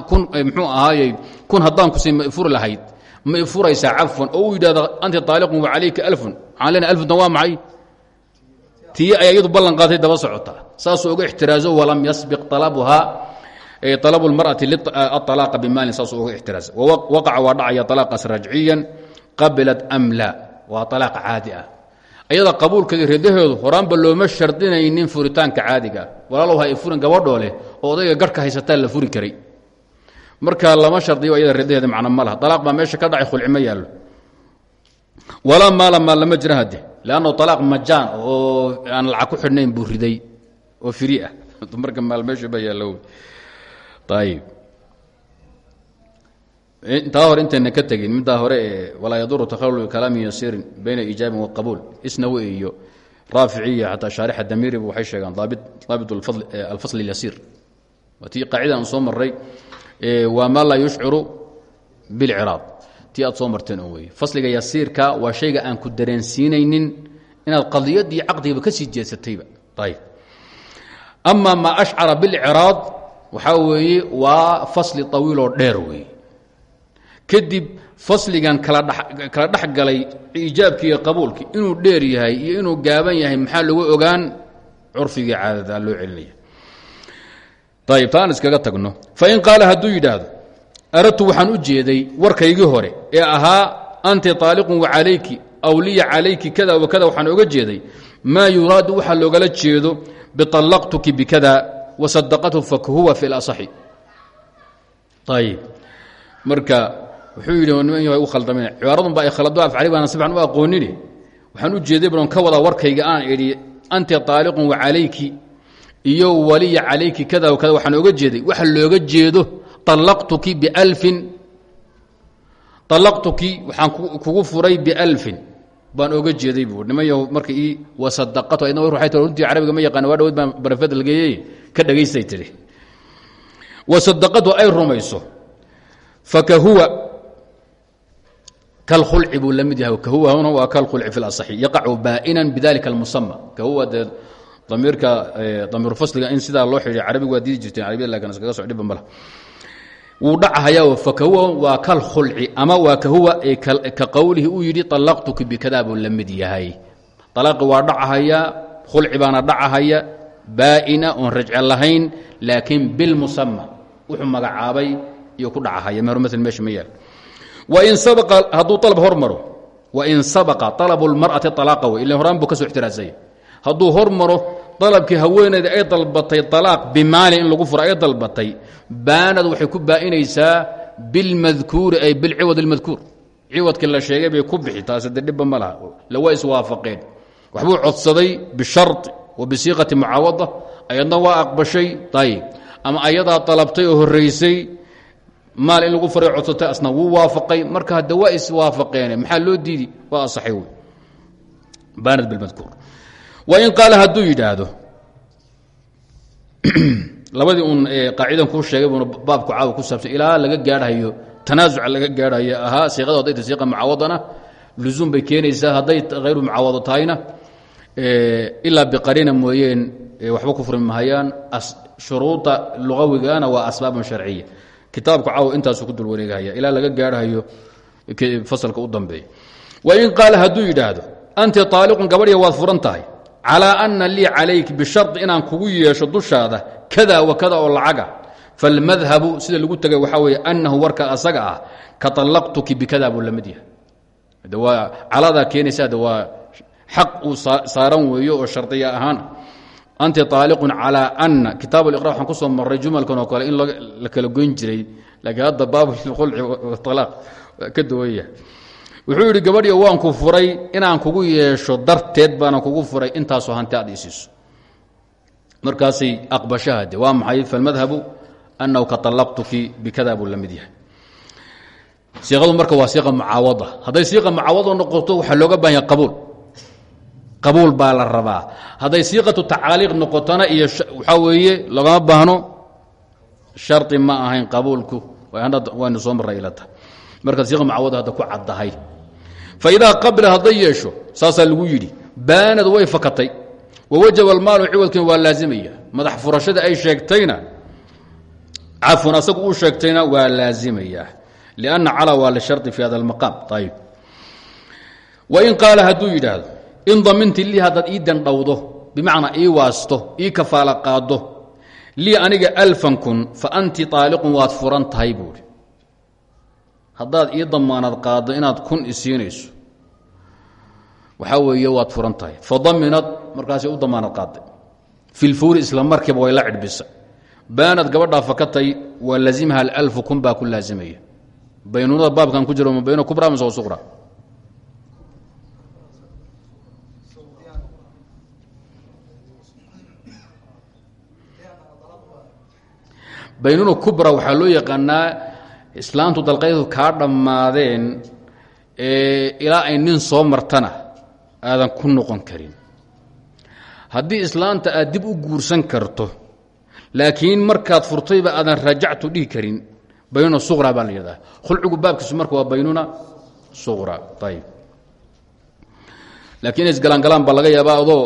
kun mxuu ahaayey kun haddaan kusii ma ifuri lahayd ma ifuraysaa cafwan oo uu yidhahdo anti taaliqun wacalayka alfun waxaan leenahay alfuntan waa maxay tii ay iyadu ballan qaatay daba socotaa saasuu uga ixtiraazo walam yasbiq alabuhaa alabu lmar'ati aطalaaqa bimaalin saasuu uga ixtiraaza waqaca waa dhacaya alaaqaas rajciyan qabilat am la waa alaaq caadi ah. Ayada qabuulkeeda redaheedu horaanba looma shardinaynin furitaanka caadiga. Ah walaalow furin gabadhoo leh oo odayga garhka haysataa la furi karay. Marka lama shardiyo ayada redaheeda macno ma laha. Alaaq baa meesha ka dhacay khulci ma yaallo lama jira hadde leanno alaaq majaan oo aan lacag ku xidhnayn buu riday oo firi ah marka maal meesha ba yaallo ayib intaa hore intayna ka tegin middaa hore ee walaa yaduru takhalul kalaami yasiirin bayna iijaabin waqabuul isnawi iyo raaficiya xataa shaarixa damiriba waxay sheegaan daabit alfasl اlyasiir waa tii qaacida aan soo maray waa maa laa yushciru bilciraad tii aad soo marteen weye fasliga yasiirka waa shayga aan ku dareensiinaynin inaad qadiyadii caqdigaba ka sii jeedsatayba ayb ama maa ashcara bilciraad waxaa weeye waa fasli طawiiloo dheer weeye. Kadib fasligan kala dhex galay iijaabkii iyo qabuulkii inuu dheer yahay iyo inuu gaaban yahay maxaa lagu ogaan? Curfigii caadada loo celinaya ayb taan iskaga tagno. Fain qaala hadduu yidhaahdo aradtu waxaan u jeeday warkaygii hore ee ahaa anti aaliqun wacalayki aw liya calayki kada wakada waxaan oga jeeday maa yuraadu waxaa loogala jeedo biallaqtuki bikada wasadaqathu fahuwa fi lasaxi ayib marka wuxuu yidhi niman u khaldameen cibaaradun baa ay khalado afcali baanan si fiican u aqoonine waxaan u jeeday banon ka wadaa warkayga aan idhi anti aaliqun wacalayki iyo waliya calayki kada wakada waxaan oga jeeday. Waxa looga jeedo طallaqtuki bialfin طallaqtuki waxaan kugu furay bialfin baan oga jeeday buu niman yahu marka ii wasadaqatu ayadna waxay tii runtii carabiga ma yaqaan waa dhawood baan barafada lageeyey ka dhagaystay tidhi wasadaqatu ay rumayso fakahuwa kalkhulci buu la mid yahay kahuwahuna waa kalkhulci fi اlaصxi yaqacu baa'inan bidalika اlmusama kahuwa dee damiirka damiiru fasliga in sidaa loo xidhiy carabigu waa diidi jirteen carabiyada lakin iskaga so dhibba mala wuu dhachaya fakahuwa waa kal khulci ama waa kahuwa ka qowlihi uu yidhi alaqtuki bikadaa buu la mid yahay. Alaqi waa dhachaya khulci baana dhacahaya baa'ina oon rajce lahayn laakiin bilmusama wuxuu magacaabay iyo ku dhachaya mehruml meesha ma yaal. Wain sabaa hadduu alab hormaro wain sabaqa alabu lmar'ati alaaqa wey ila horaan buu ka hormaro dalabkii haweenayda ay dalbatay طalaaq bimaali in lagu furo ay dalbatay baanad waxay ku baa'inaysaa bilmadkuuri ay bilciwad اlmadkuur ciwadkii la sheegay bay ku bixi taase de dhibba ma laha. Lawa iswaafaqeen. Waxbuu codsaday bishari wa bisiiqati mucaawada ayadna waa aqbashay ayb ama ayadaa dalabtay oo horaysay maal in lagu faray codsatay asna wuu waafaqay. Marka hadde waa iswaafaqeene wain qaala hadduu yidhaahdo. Labadii uun qaacidan kuu sheegay buuna baabku caawa ku saabsan ilaa laga gaadhayo tanaasuca laga gaadhayo ahaa siiqadu hadday ta siiqa mucaawadana lusuum bay keenaysaa hadday hayru mucaawado tahayna ilaa biqariina mooyeen waxba ku furi mahayaan shuruuda lugawigana waa asbaabun sharciya kitaabku caaw intaasu ku dul wareegahaya ilaa laga gaarhayo fasalka u dambeeya. Wain qaala hadduu yidhaahdo anti طaaliqun gabadhiya waad furan tahay calىa ana lii calayk bishar inaan kugu yeesho dushaada kada wa oo lacaga. Falmadhabu sida lagu tegay waxaa weeye annahu warka asaga ah ka allaqtuki bikada buu la mid yahay. De waa caladaa keenaysaa de saaran weeyo oo shardiya ahaan. Anti aaliqun calىa ana kitaab liqra waxaan ku soo maray jumalkan oo kale in la kala goyn jiray laakiin hadda baab lqulci alaaq ka duwan yahay wuxuu yidhi gabadhiyo waan ku furay inaan kugu yeesho darteed baana kugu furay. Intaasoo hanti aad isiiso markaasay aqbashahade waa maxay? Falmadhabu annahu ka طallaqtuki bikada buu la mid siiqadu marka waa siiqa mucaawada. Hadday siiqa mucaawado noqoto waxaa looga baahan yahay qabuul. Baa la rabaa. Hadday siiqatu tacaaliiq noqotona iyo waxaa weeye lagama baahno shardi ma ahayn qabuulku. Waynu soo marray ilata marka siiqa mucaawada hadda ku caddahay fa idaa qabla hadday yeesho saasaa lagu yidhi baanad way fakatay. Wawajaba almaalu ciwadkiina waa laazimaya. Madax furashada ay sheegtayna cafun asagu uu sheegtayna waa laazimaya. Lianna cala waa lishardi fi hada almaqaam. Ayib wain qaala hadduu yidhaahdo in daminti lii haddaad ii dandhowdo bimacnaa ii waasto ii kafaala qaaddo lii aniga alfan kun fa anti aaliqun waad furan tahay haddaad ii damaanad qaaddo inaad kun isiinayso waxaa weeye waad furan tahay. Fadaminad markaasay u damaanad qaadday. Fi lfuuri isla markiiba way la cidhbisay baanad gabadhaa fakatay waa lazimha alfu kun baa ku laazimaya. Baynunada baabkan ku jiro ma bayno kubra mise suqra baynuna kubra waxaa loo yaqaanaa islaantu dalqaydu kaa dhammaadeen ilaa ay nin soo martana aadan ku noqon karin. Haddii islaanta aad dib u guursan karto laakiin markaad furtayba aadan rajactu dhihi karin baynuna suqra baa la yidhahdaa. Khulcigu baabkiisu marka waa baynuna suqra ayib laakiin inays galaangalaan baa laga yaabaa adoo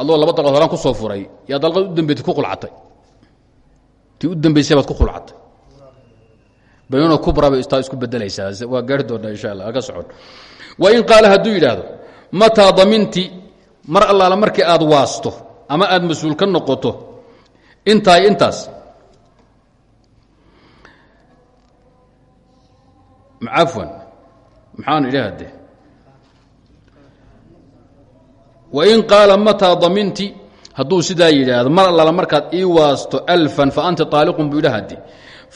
adoo laba dalqood horaan ku soo furay. Yaa dalqad u dambeyti ku qulcatay. Tii u dambaysay baad ku qulcatay baynuna kubra bay istaa isku bedelaysaa waa gaari doonaa insha allah aga socon. Wain qaala hadduu yidhaahdo mataa daminti mar allaala markii aad waasto ama aad mas'uul ka noqoto intaay intaas. Cafwan maxaan idhi hadde wain qaala mataa daminti hadduu sidaa yidhaahdo mar allaala markaad ii waasto alfan fa anta aaliqun buu idha hadde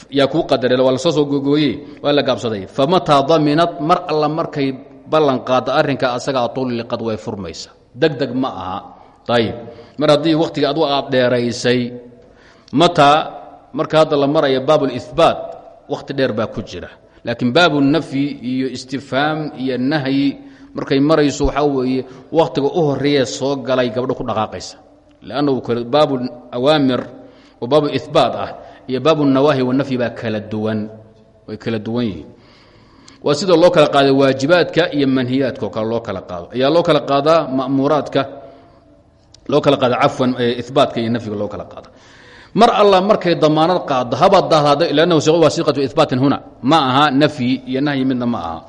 yaa kuu qadare waa la soo soo gogooye waa la gaabsaday. Famataa daminad mar alla markay ballan qaadda arrinka asagaa tulliqad way furmaysa. Deg deg ma aha. Ayib mar haddii wakhtiga adu aad dheeraysay mataa marka hadda la maraya baabulihbaat wakhti dheer baa ku jira. Laakiin baabu nafyi iyo istifhaam iyo nahyi markay marayso waxaa weeye wakhtiga u horeeye soo galay gabdho ku dhaqaaqaysa. Lannahu baabu awaamir oo baabu ihbaat ah iyo baabu nawaahi wanafyi baa kala duwan way kala duwan yihiin. Waa sida loo kala qaada waajibaadka iyo manhiyaadka oo kale loo kala qaado. Ayaa loo kala qaadaa ma'muuraadka loo kala qaada cafwan ibaatka iyo nafyiga loo kala qaada. Mar alla markay damaanad qaado habaad dahdaada lannahu waa siqatu huna ma aha nafyi iyo nahyi midna ma aha.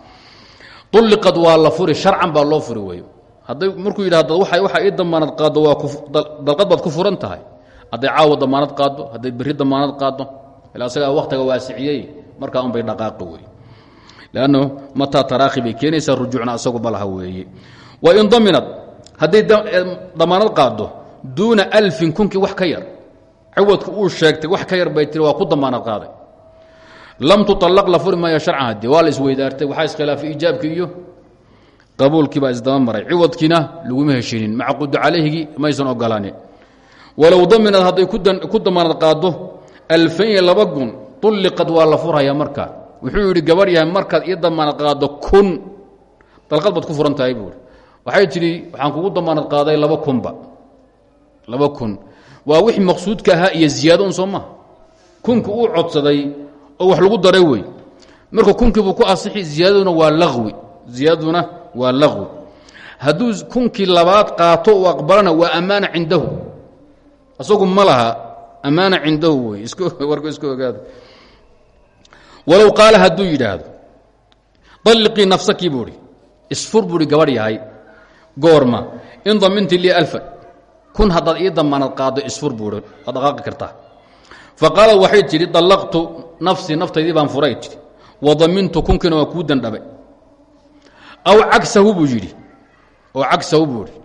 Ulliqad waa la furi sharcan baa loo furi weyo hadday markuu yidhahdo waxaa ii damaanad qaaddo waa dalqad baad ku furan hadday caawa damaanad qaaddo hadday berri damaanad qaaddo ila asagaa wakhtiga waasiciyey markaa un bay dhaqaaqi wey lanno mataa taraakhi bay keenaysaa rujuucna asagu malaha weeye. Wain daminad hadday damaanad qaaddo duuna alfin kunkii wax ka yar. Ciwadku uu sheegtay wax ka yar bay tiri waa ku damaanad qaaday. Lam tuطalaq la furi maayo sharcan haddii waa la isweydaartay waxaa iskhilaafay iijaabkii iyo qabuulkii baa isdaba maray. Ciwadkiina laguma heshinin macquudu calayhigii maysan ogolaanin walow daminad hadday ku damaanad qaaddo alfan iyo laba gun ulliqad waa la furhaya markaa wuxuu yidhi gabar yahay markaad ii damaanad qaaddo kun. Dalqad baad ku furan tahay waxay tidhi waxaan kugu damaanad qaaday laba kunba. Laba kun. Waa wixii maqsuudka ahaa iyo ziyaado un soo maha uu codsaday oo wax lagu daray wey. Marka kunkiibuu ku asixi ziyaadaduna waa lawi ziyaadaduna waa laqwi. Hadduu kunkii labaad qaato uu aqbalana waa ammaana cindahu isagu ma laha ammaana cindahu wey warku iska ogaada walow qaala hadduu yidhaahdo dalliqii nafsakii buu hi isfur buu hi gabadh yahay goorma in daminti lii alfan kun haddaad ii damaanad qaado isfur buui waad dhaqaaqi kartaa. Fa qaala waxay tidhi dallaqtu baan furay tidhi. Wadamintu kunkiina waa kuu dandhabay. Aw cagsahu buu yidhi oo cagsahu buu ihi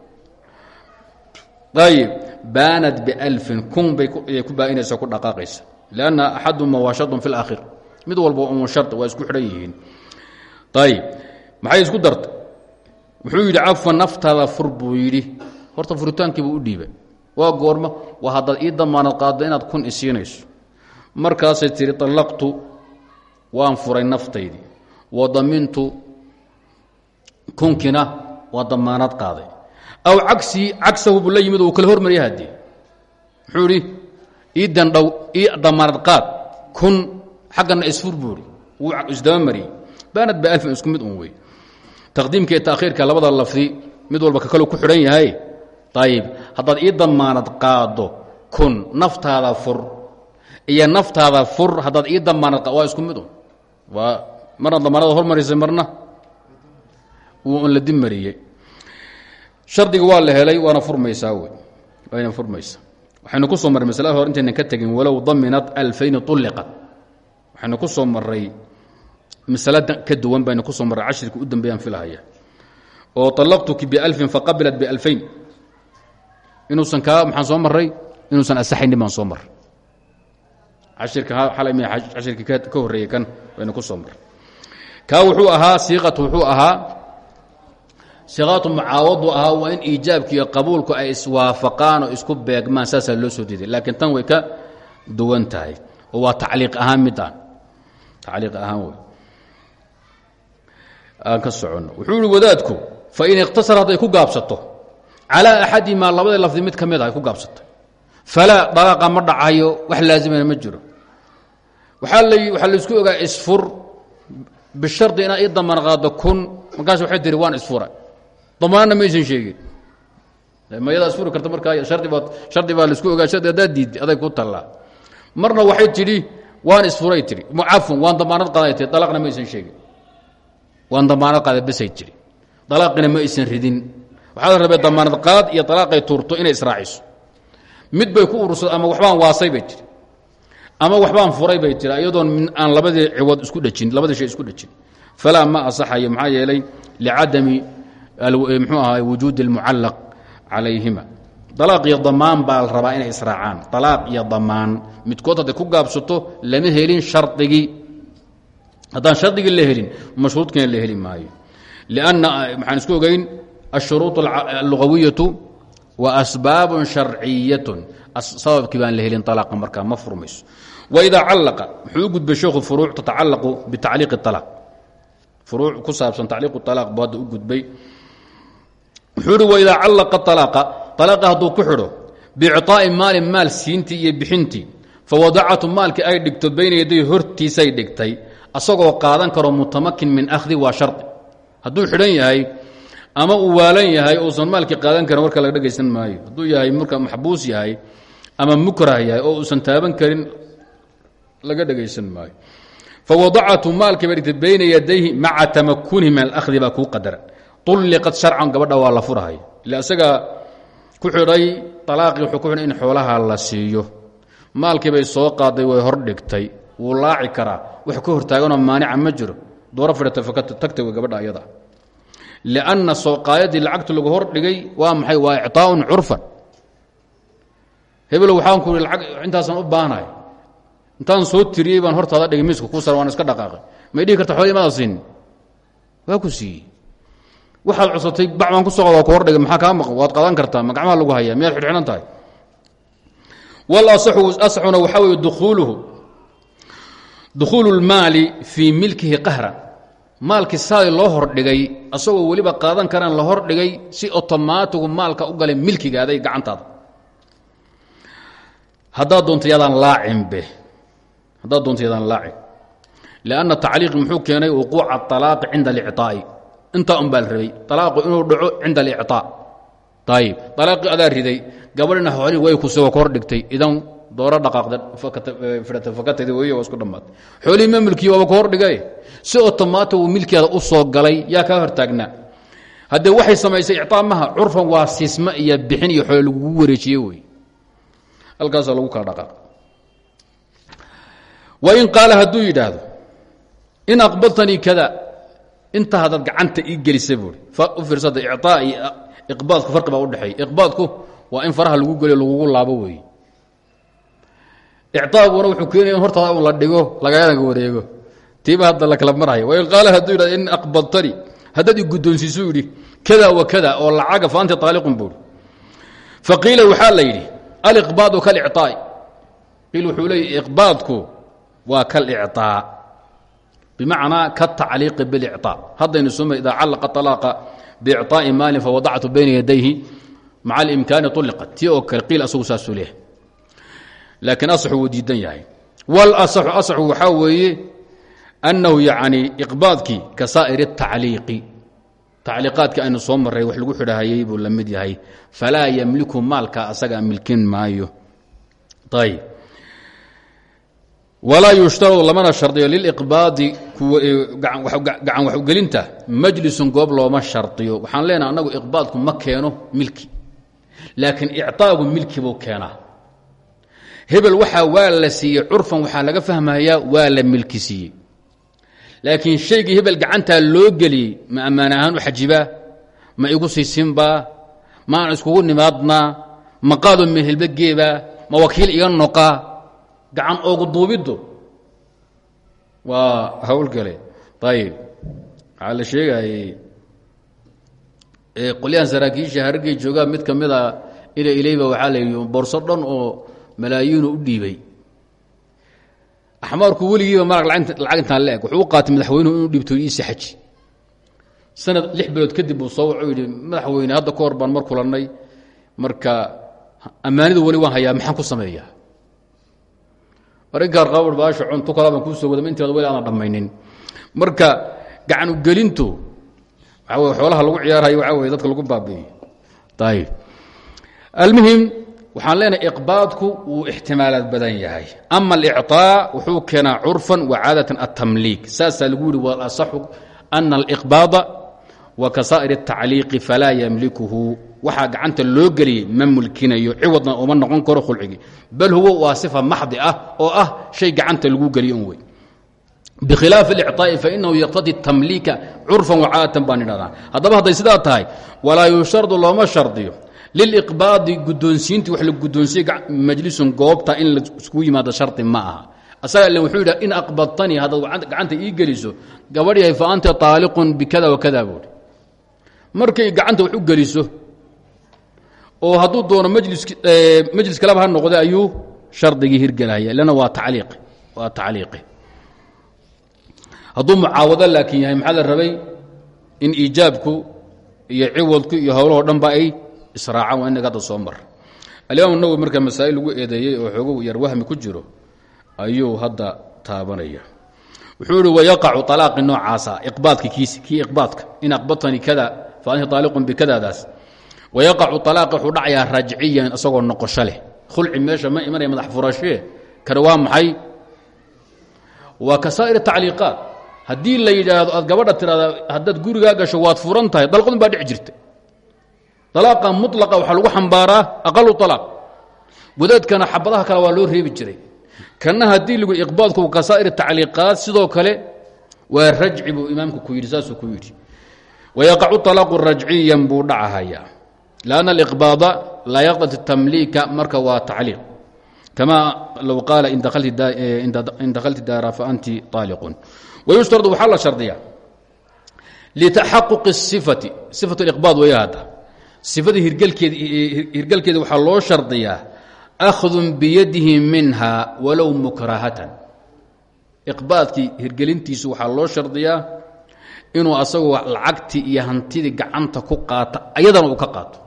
ayib baanad bialfin kun bay ku baainaysa ku dhaqaaqaysa. Lanna axaduma waa shardun fi mid walba un shar waa isku xidhan yihiin. Ayib maxay isku dartay wuxuu yidhi cafa naftaada fur buu yidhi. Horta furitaankiibuu u dhiibay. Waa goorma waa haddaad ii damaanad qaaddo inaad kun isiinayso markaasay tihi طallaqtu waan furay naftaydii. Wa damintu kunkina waa damaanad qaaday aw cagsii cagsahu buu la yimid uu kala hormarya haddii. Muxuu idhi ii ii damaanad qaad. Kun xaggana isfur wuu isdaba mariyey. Ba alfin isku mid un wey. Taqdiimka iyo taakhiirka labada lafdi mid walba ka kaleu ku xidhan yahay? Ayib haddaad ii damaanad qaado kun naftaada fur iyo naftaada fur haddaad ii damaanad waa isku mid un. Waa marna marna. Wuu la dib shardiga waa la helay waana furmaysaa wey wayna furmaysaa. Waxaynu ku soo marray maslada hor intaynan ka tegin walow daminat alfayni ulliqat waxaynu ku soo marray masale ka duwan baynu ku soo marray cashirka u dambeeyaan filahaya oo طallaqtuki bialfin faqabilat bialfayn inuusan kaa maxaan soo marray inuusan asaxaynin baan soo marray cashirka xalay m cashirkii ka horreeyey kan baynu ku soo marray kaa wuxuu ahaa siiqatu wuxuu ahaa siiqatu mucaawadu ahaa waa in iijaabki iyo qabuulku ay iswaafaqaan oo isku beegmaan saasaa loo soo diiday. Laakiin tan way ka duwan tahay. Oo waa tacliiq ahaan midaan tacliiq ahaan wey aan ka soconno. Wuxuu ihi wadaadku fain iqtasar hadday ku gaabsato calaa axadimaa labada lafdi mid ka mid ah ay ku gaabsato. Falaa dalaaqa ma dhacayo wax laazimana ma jiro. Waxaa l waxaa la isku ogaa isfur bishardi inaad ii damaan qaado kun. Markaas waxay tihi waan isfura damaanna maysan sheegin. Mayadaa isfuri karta markaa hardi baad shardi baa la isku ogaa shardi haddaad diidday aday ku tallaa marna waxay tidhi waan isfuray tihi mucafun waan damaanad qaaday tii dalaqna maysan sheegin. Waan damaanad qaaday basay tihi dalaaqina ma aysan ridin. Waxaa la rabay damaanad qaad iyo dalaaqay tuurto inay israaciso. Mid bay ku urursada ama waxbaan waasay bay tiri ama waxbaan furay bay tiri iyadoon aan labadii ciwad isku dhejin labadii shay isku dhejin. Falaa ma asaxayo maxaa yeelay licadami mxuu ahaa wujuudi اlmucallaq calayhima dalaaq iyo damaan baa la rabaa inay israacaan dalaaq iyo damaan midkood hadday ku gaabsato lama helin shardigii haddaan shardigii la helin mashruudkiina la heli maayo lianna maxaan isku ogeyn ashuruuط allugawiyatu wa asbaab sharciyaة sababkii baan la helin alaaqa markaa ma furmayso waidaa callaqa muxuu u gudbay sheekhu furuuc tatacallaqu bitacliiqi اطalaaq furuuc ku saabsan tacliiqu طalaaq buu hadda u gudbay wuxuu uhi waidaa callaqa alaaqa alaaqa hadduu ku xidho biicطaa'i maalin maal siintii iyo bixintii fawadacatu maalkii ay dhigto bayna yaday hortiisay dhigtay asagoo qaadan karo mutamakin min akhdi waa shardi hadduu xidhan yahay ama uu waalan yahay uusan maalkii qaadan karin warka laga dhegaysan maayo. Hadduu yahay marka maxbuus yahay ama mukrah yahay oo uusan taaban karin laga dhegaysan maayo. Fawadacatu maalkii bay dhigtay bayna yadayhi maca tamakunihi min qadara ulliqat sharcan gabadha waa la furahay ila isagaa ku xidhay alaaqii wuxuu ku xidhay in xoolaha la siiyo maalkii bay soo qaaday way hor dhigtay wuu laaci karaa wax ka hortaaganoo maanica ma jiro dooro fidhata tagta gabadha ayada lianna soo qaayadii lagu hor dhigay waa maxay waa icطaaun curfan hebelo waxaan ku lacag intaasaan u baahnahay intaan soo tiriyey hortaada dhigay miiska kuu iska dhaqaaqay may dhihi karta xoolii waa ku siiyey waxaad cusatay bac baan ku soo waa ku hor dhigay maxaa kaa maqan? Waad qadan kartaa ma lagu hayaa miyaad xidhxidhan tahay? Walasaxu asaxuna waxaa weeye dukhuuluhu dukhuulu اlmaali fii milkihi qahran. Maalkii saay loo hordhigay asagoo weliba qaadan karaan la hordhigay si otomaatigu maalka u galay milkigaaday gacantaada. Haddaad doonto yadaan laacinbe haddaad doonto yadaan laacin. Lianna tacliiqi muxuu keenay wuquuca alaaqi cinda alicطaa'i intaa un baa la rabay inuu dhaco cinda alicطaa ayib alaaqii adaa riday gabadhina xoolihii way kuse waa ka hor dhigtay. Idan dooro dhaqaaqda fakatadi wey waa isku dhammaatay xoolihii ma milkiyi waaba ka hor dhigay? Si otomaati uu u soo galay yaa kaa hortaagnaa haddee waxay samaysay icطaa maha waa sisma iyo bixin iyo xoole lagugu wareejiye wey halkaasaa lagu kala dhaqaaq. Wain qaala hadduu yidhaahdo in aqbaltanii kada inta hadaad gacanta ii gelisa buui ufiirsada icaa iyo iqbaadku farqi baa udhexeey iqbaadku waa in faraha lagu geliyo lagugu laabo weeye icaaguna wuxuu keenaya in hortaada un la dhigo lagaaga wareego. Tiiba hadda la kala marhaya wain qaala hadduu yidhahdo in aqbadtani haddaad i guddoonsiisu yidhi kada wa kada oo lacaga faanti taaliqun buui fa qiila waxaa la yidhi aliqbaadu kalicطaa'i qiil wuxuu leeya iqbaadku waa kalicطaa bimacnaa katacliiqi bilicطaa haddaynu suma idaa callaqa طalaaqa biicطaa'i maalin fawadactu bayna yadayhi maca alimkaani uliqat tii oo kale qiil asagu saasuu leeyahay laakiin asaxu wuu diidan yahay walasaxu asaxu waxaa weeye annahu yacni iqbaadkii ka saa'ir الtacliiqi tacliiqaadkii aynu soo marray wax lagu xidhahayey buu la mid yahay falaa yamliku maalka asagaa milkin maayo ayb walaa yushtaradu lamana shardiyo liliqbaadi gacan waxugelinta majlisun goob looma shardiyo. Waxaan leenaha annagu iqbaadku ma keeno milki. Laakiin milki buu keenaa. Hebel waxaa waa la siiyey curfan waxaa laga fahmayaa waa la milki siiyey. Laakiin shaygii hebel gacantaa loo geliyey ma ammaan ahaan u xajibaa ma igu siisinbaa ma aan iskugu nimaadnaa ma qaado mehelbageebaa ma wakiil iga noqaa gacan oogu duubiddu waa hawl kale. Ayib waxaa la sheegayey qolyahan saraakiisha hargey joogaa mid ka a ila ilayba waxaa la yidhi borso dhan oo malaayiinu u dhiibay. Axmaarku weligiiba marag lacag intaan la wuxuu qaatay madaxweynuhu inuu dhiibto iisi xaji. Sanad lix bilood kadib buu soo waco yidhi madaxweyne hadda ka hor baan marka ammaanidu weli waan hayaa maxaan ku sameeyaa marka gacan ugelintu waxaa wey xoolaha lagu ciyaarhayo waxaa wey dadka lagu baabi'iyo ayib almuhim waxaan leenahay iqbaadku wuu ixtimaalaad badan yahay ama alicطaa wuxuu keenaa curfan wa caadatan atamliik saasaa lagu yihi walasaxu ana aliqbaada wa kasaa'ir الtacliiqi falaa yamlikuhu waxaa gacanta loo geliyey ma mulkinayo. Ciwadna uma noqon karo khulcigii bal huwa waa sifa ah oo ah shay gacanta lagu geliyo un wey. Bkhilaafi اlicطaa'i fainahu yaqtadi tamliika curfan wa caadatan baan idhahdaa. Haddaba hadday sidaa tahay walaa yushardu looma shardiyo. Liliqbaadi guddoonsiintii wax la guddoonsiye majlisun goobta in la iskugu yimaado shardi ma aha. Asaga ilen wuxuu in aqbadtanii haddaad gacanta ii geliso gabadh yahay fa anta bikada wa kada buuhi markay gacanta wax u oo hadduu doono majlis majlis kaleba ha noqde ayuu shardigii hirgelaya lanna waa tacliiq waa tacliiqi. Hadduu mucaawado laakiin yahay maxaa la rabay? In iijaabku iyo ciwadku iyo howlahoo dhan ba ay israacaan waa inaga soo mar. Alimaam nawowi marka masaa'il lagu eedeeyey oo xoogow yar wahmi ku jiro ayuu hadda taabanaya. Wuxuu ihi wayaqacu alaaqi noocaasa iqbaadka kiisi kii iqbaadka? In aqbatanii kada fa anta taaliqun bikadaadaas wayaqacu alaaqi wuxuu dhacayaa rajciyan isagoo noqosho leh khulci meesha ma imanaya madax furashee kane waa maxay waa kasaa'ir tacliiqaat haddii la yidhaahdo aad gabadha tiraada haddaad gurigaa gasho waad furan tahay dalqadun baa dhici jirta dalaaqa mulaqa waxaa lagu xambaaraa aqalu alaaq wadaadkana xabadaha kale waa loo reebi jiray kana haddii lagu iqbaadku kasaa'ir tacliiqaat sidoo kale waa rajci buu imaamku ku yidhi saasuu ku yidhi wayaqacu alaaqu rajciyan buu dhacahayaa lanna aliqbaada laa yaqtadi tamliika marka waa tacliiq kama low qaala in dakhalti daara faanti aaliqun wayushtaradu waxaa la shardiya litaxaquqi الsifati sifat اliqbaad way hadda sifada hirgelkeeda hirgelkeeda waxaa loo shardiyaa akhdun biyadihi minha walow mukrahatan iqbaadkii hirgelintiisu waxaa loo shardiyaa inuu asagu lacagtii iyo hantidii gacanta ku qaato ayadana uu ka qaato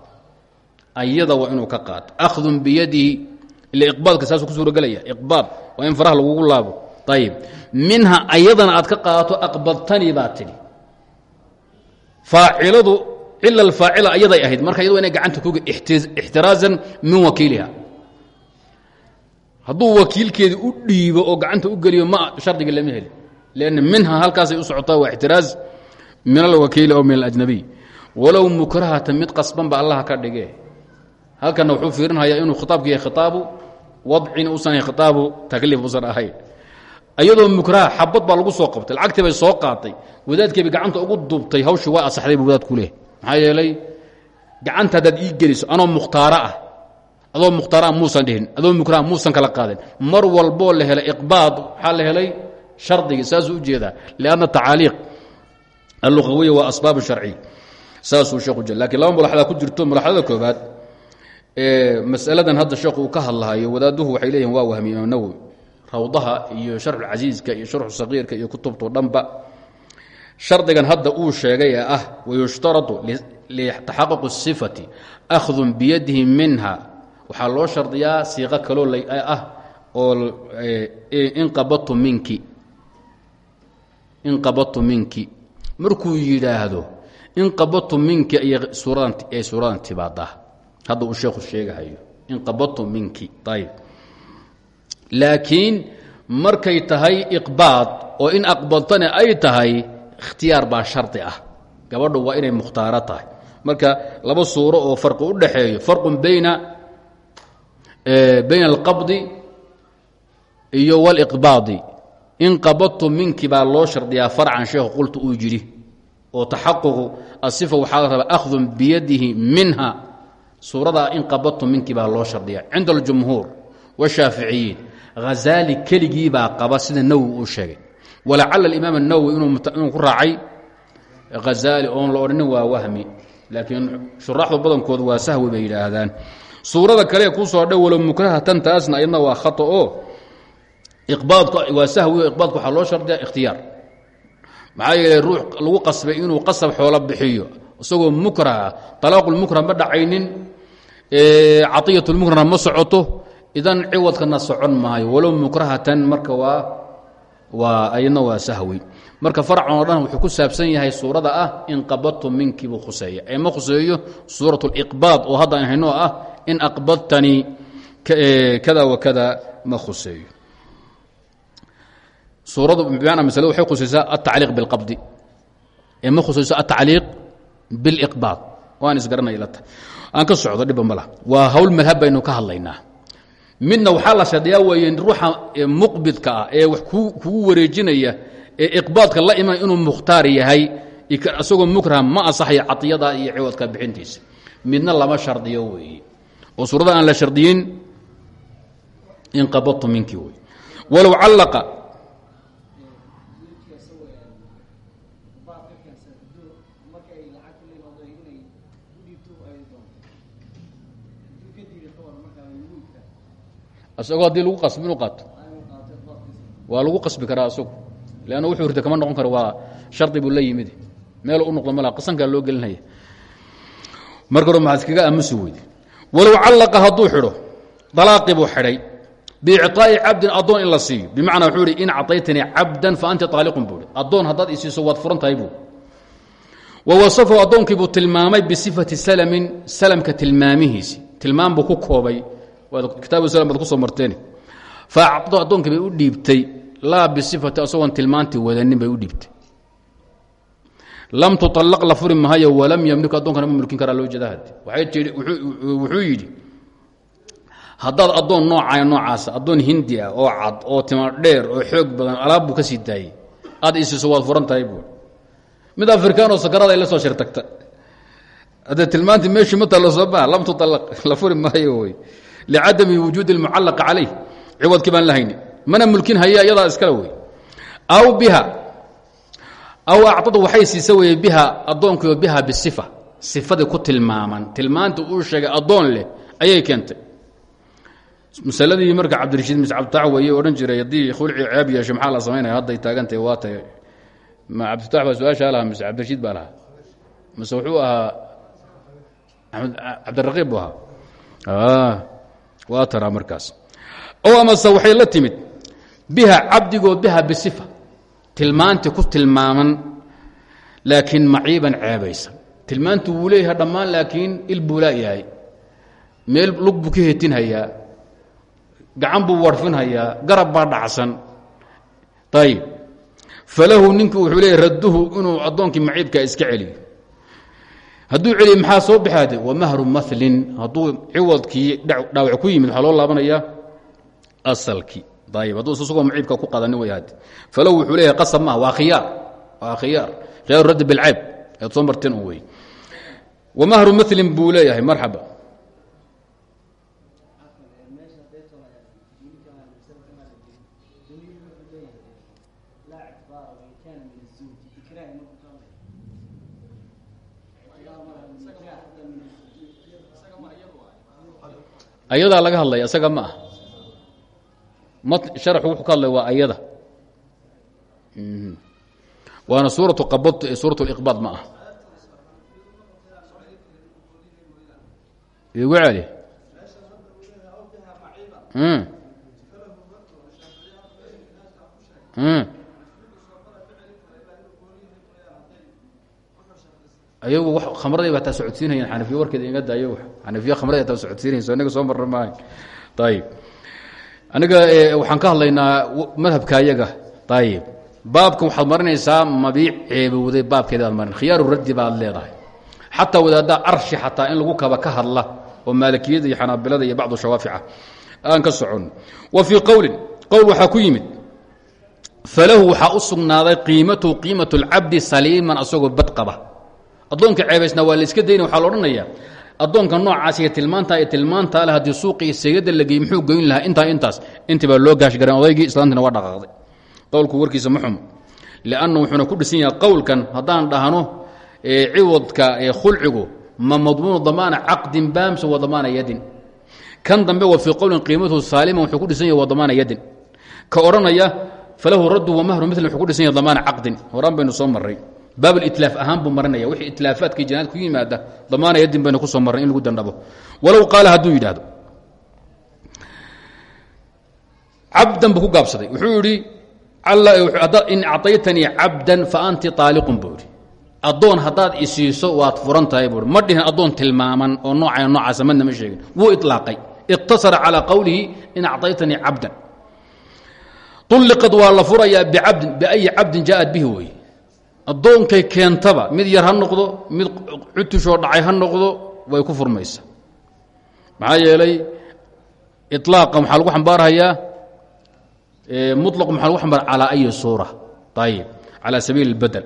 ayada waa inuu ka qaato akhdun biyadihi ila iqbaadka saasuu ku suuragelaya iqbaad waa in faraha lagugu laabo. Ayib minha ayadana aad ka qaato aqbadtanii baa tidhi faaciladu cila alfaacila ayaday ahayd. Marka iyado inay gacanta kuga ixtiraazan min wakiiliha. Hadduu wakiilkeedii u dhiibo oo gacanta u geliyo ma shardiga lama heli lanna minha halkaasay u socotaa waa ixtiraaz min alwakiili aw min alajnabiy walow mukrahatan mid dhige halkana wuxuu fiirinhayaa inuu khitaabku yahay khitaabu wadcin usan ahayn khitaabu takliif usan ahayn. Iyadoo mukraha xabad baa lagu soo qabtay. Lacagtii bay soo qaatay. Wadaadkeebay gacanta ugu duubtay hawshii waa asaxday bu wadaadku leh. Maxaa yeelay gacanta haddaad ii geliso anoo mukhtaaro ah. Adoo mukhtaara muusan dhihin adoo mukraha muusan kala qaadin. Mar walboo la helay iqbaad waxaa la helay shardigii saasuu u jeedaa. Lianna tacaaliiq alluqawiya waa asbaab sharciya saasuu sheekhu jel lakiin laba mulaxada ku jirto mulaxadada koobaad masaladan hadda sheekhu uu ka hadlahayo wadaaduhu waxay leeyihiin waa wahmi imaam rawdaha iyo sharxulcasiiska iyo sharxu saqiirka iyo kutubto dhanba. Shardigan hadda uu sheegay ee ah wayushtaradu litaxaquq الsifati akhdun biyadihi minha. Waxaa loo shardiyaa siiqo kaloo ah oo in qabadtu minki. In qabadtu minki. Markuu yidhaahdo in qabadtu minki ayay suuradan tibaadaa hadda uu sheekhu sheegahayo in qabadtu minki ayb laakiin markay tahay iqbaad oo in aqbadtana ay tahay ikhtiyaar baa shardi ah. Gabadhu waa inay mukhtaaro tahay. Marka laba suuro oo farqi u dhaxeeyo farqun bayna bayna alqabdi iyo wاlإqbaadi in qabadtu minki baa loo shardiyaa farcan sheekhu qultu uu jidhi oo taxaququ asifa waxaa la rabaa akhdun biyadihi minha suuradaa in qabadtu minki baa loo shardiyaa cinda اljumhuur wالshaaficiyiin hazaali keligii baa qaba sida nawowi uu sheegay walacala اimaam الnawowi inuu ku raacay hazaali oon la odhanin waa wahmi laakiin shuraaxdu badankoodu waa sahwi bay yidhaahdaan suurada kale kuu soo dha walo mukrahatan taasna ayadna waa khata oo iqbaadku waa sahwi o iqbaadku waxaa loo shardiya ikhtiyaar maxaa yeelay ruux lagu qasbay inuu qasab xoolo bixiyo isagoo mukraha talaaqulmukrah ma dhacaynin caiyatulmukrahna ma socoto idan ciwadkana socon maayo walow mukrahatan marka waa waa ayadna waa sahwi marka farcan oo dhan wuxuu ku saabsan yahay suurada ah in qabadtu minki buu khuseeya ee ma khuseeyo suurat اliqbaad oo hadda hayno ah in aqbadtanii kada wa kada ma khuseeyo suuradu bimacnaa masaladu waxay khusaysaa altacliiq biاlqabdi ee ma khusayso altacliiq biاliqbaad waan isgaranay ilata aan ka socdo dhibba ma waa hawl madhab baynu ka hadlaynaa. Midna waxaa la shadiyaa weeye ruuxa muqbidka ah ee wax kugu wareejinaya ee iqbaadka la iman inuu mukhtaar yahay isagoo mukrah ma asaxayo cadiyada iyo ciwadka bixintiisa. Midna lama shardiyo weeye oo suurada aan la shardiyin in qabadtu minki wey walow callaqa asagoo haddii lagu qasbo inuu qaato. Waa lagu qasbi karaa asagu. Leanna wuxuu hurta kama noqon karo waa shardi buu la meel u noqdo malaa qasankaa loo gelinaya. Marka hore maxaad kaga aamusi weyde walow callaqa hadduu xidho buu xidhay. Biicطaa'i cabdin addoon in la siiyo. Bimacnaa wuxuu in cadaytanii cabdan fa anta taaliqun buu hi addoon haddaad isiiso waad furan buu. Wa wasafahu addoonkii buu tilmaamay bisifati salamin salamka tilmaamihiisi. Tilmaam buu ku koobay kitaabu slm baad ku soo marteen. Faacdo addoonkii bay u dhiibtay. Laa bisifati asagoon tilmaantii wadanin bay u dhiibtay. Lam tuطalaq la furi mahayo walam yamliku addoonkana ma mulkin karaa loo jeeda hade wuxuu yidhi haddaad addoon noocaa noocaasa addoon hindi ah oo cad oo tima dheer oo xoog badan alaab ka sii daayey. Aad isiiso waad furan tahay mid afrikaan oo sakarada ay soo shirtagta hadde tilmaantii meeshii ma taallo soo maa lam tuطalaq la furi maayo wey licadami wujuudi اlmucalaqa calayh ciwadkii baan la hayni mana mulkin haya iyadaa iskale wey aw biha aw acdadu waxay siisa weye biha addoonkiio biha bisifa sifadii ku tilmaaman tilmaanta uu sheegay addoon leh ayay keentay masaladii marka cabdirashiid mis cabditax weeye odhan jiray haddii khulci ceeb yeesho maxaa la samaynaya hadday taagantahay waa tahay ma cabdifatax baa su'aashaa lahaa mise cabdirashiid baa lahaa mise wuxuu ahaa cabdiraqiib buu ahaa waa taraa markaas. O amase waxay la timid biha cabdigoo biha bisifa tilmaantii ku tilmaaman laakiin maciiban ceebaysan. Tilmaantu wuu leeyahay dhammaan laakiin il buu laayahay meel lug buu ka hetinhayaa gacan buu warfinhayaa garab baa dhacsan. Ayib falahu ninkii wuxuu leeyahy radduhu inuu addoonkii maciibkaa iska celiyo hadduu celiy maxaa soo baxaade? Wamahru malin hadduu ciwadkii dhaawac ku yimid waxaa loo laabanayaa asalkii ayb hadduu isagoo muciibka ku qadanin way hade falow wuxuu leeyahay qasab maaha. Waa khiyaar. Waa khiyaar. Khiyaaru raddi bilcayb ead soo marteen u wey wamahru malin buu leeyahay ayadaa laga hadlaya isaga ma ah sharaxu wuxuu ka hadlaya waa ayada. Waana suuratu qabad suurat liqbaad ma ah igu celi ayagu khamradii baa taa socodsiinayaan xanafiya warkeeda inga da ayagu xanafiya khamradii taa socodsiinaysa inaga soo marra maayo aniga waxaan ka hadlaynaa madhabka ayaga. Ayib baabkan waxaad marinaysaa mabiic ceebowday baabkeeda baad marin khiyaaru raddi baad leedahay. Xataa wadaaddaa arshi xataa in lagu kaba ka hadla oo maalikiyada iyo xanaabilada iyo bacdu shawaafica. Aan ka socon. Wa fii qowlin qowl waxaa ku yimid falahu waxaa u sugnaaday qiimatuhu qiimatu اlcabdi saliiman asagoo bad addoonka ceebaysna waa la iska dayna waxaa la odhanaya addoonka noocaas iyo tilmaantaa iyo tilmaantaa le haddii sayada la geeyey muxuu goyn lahaa intaa intaas. Intii baa loo gaashgareen odaygii islaantina waa dhaqaaqday. Qowlku warkiisa ma xumo. Wuxuuna ku dhisan yahay qowlkan haddaan dhahno ciwadka khulcigu ma madmuunu damaana caqdin baamsa wa damaana yadin. Kan dambe wa fii qowlin qiimatuhu saaliman wuxuu ku dhisan yahay wa damaana yadin. Ka odhanaya falahu raddu wamahru mil wuxuu ku dhisan yahay damaana caqdin. Horaan baynu soo marray baab itlaaf ahaan buu marinaya. Wixii itlaafaadkii janaad ku yimaada damaana yadin baynu ku soo marray in lagu dandhabo walow qaala hadduu yidhaahdo cabdan buu ku gaabsaday. Wuxuu yidhi in acaytanii cabdan fa anti aaliqun buu idhi addoon haddaad isiiso waad furan tahay buui ma dhihin addoon tilmaaman oo noocaya noocaasa madna ma sheegin. Wuu ilaaqay iqtasara calaa qowlihi in acaytanii cabdan. Ulliqad waa la furayaa bicabdin biayi cabdin jaaءat bihi weye addoonkay keentaba mid yar ha noqdo mid cutushoo dhacay ha noqdo way ku furmaysa maxaa yeelay iطlaaqa maxaa lagu xambaarhayaa muطlaqu maxaa lagu xambaara calaa ayi suura ayib calaa sabiili اlbadel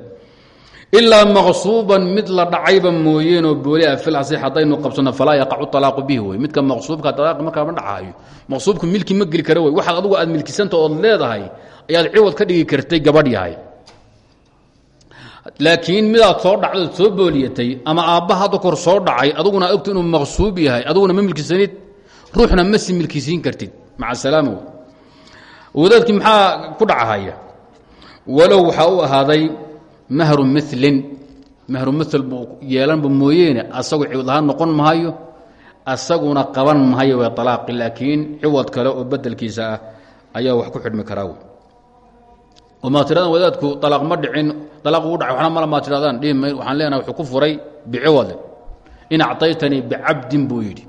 ilaa maqsuuban mid la dhacayba mooyeenoo booli a fil asix haddaynu qabsanno falaa yaqacu طalaaqu bihi wey midka maqsuubka alaaqi markaa ma dhacaayo maqsuubku milki ma geli kara wey waxaad adugu aad milkisanta ood leedahay ayaad ciwad ka dhigi kartay gabadh yahay laakiin midaad soo dhacdood soo booliyatay ama aabba hadda kor soo dhacay aduguna ogto inuu maqsuub yahay aduguna ma ruuxna ma si milkisiin kartid. Maca salaam. Wadaadkii maxaa ku dhacahaya? Walow waxaa u ahaaday mahru milin mahru mil buu yeelanba mooyeene asagu ciwad noqon mahayo asaguna qaban mahayo way alaaqi laakiin ciwad kale oo bedelkiisa ah ayaa wax ku xidhmi karaa wey maa tiradan wadaadku alaaq ma dhicin alaaq uu dhacay waxna mala maa tiradaan dhihi may waxaan leenahay wuxuu ku furay biciwadin in actaytanii bicabdin buu yidhi.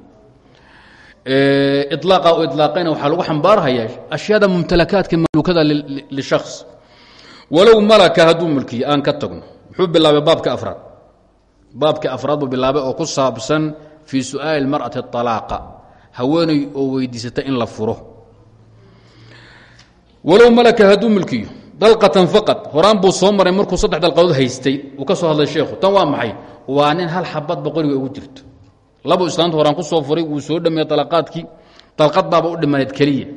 Ilaaqa u ilaaqayna waxaa lagu xambaarhayaa ashyaada mumtalakaadka mamlukada lishaks walow malaka hadduu mulkiye aan ka tagno. Muxuu bilaabay baabka afraad? Baabka afraad buu bilaabay oo ku saabsan fii su'aali اlmar'ati alaaqa haweeney oo weydiisata in la furo. Walow malaka hadduu mulkiyo dalqatan faqad horaan buu soo maray markuu saddex dalqadood haystay. Uu ka soo hadlay sheekhu tan waa maxay? Waa nin hal xabadba qoriga ugu jirto. Labuu islaanta horaan ku soo furay wuu soo dhameeyey dalaqaadkii dalqad baaba u dhimaneed keliya.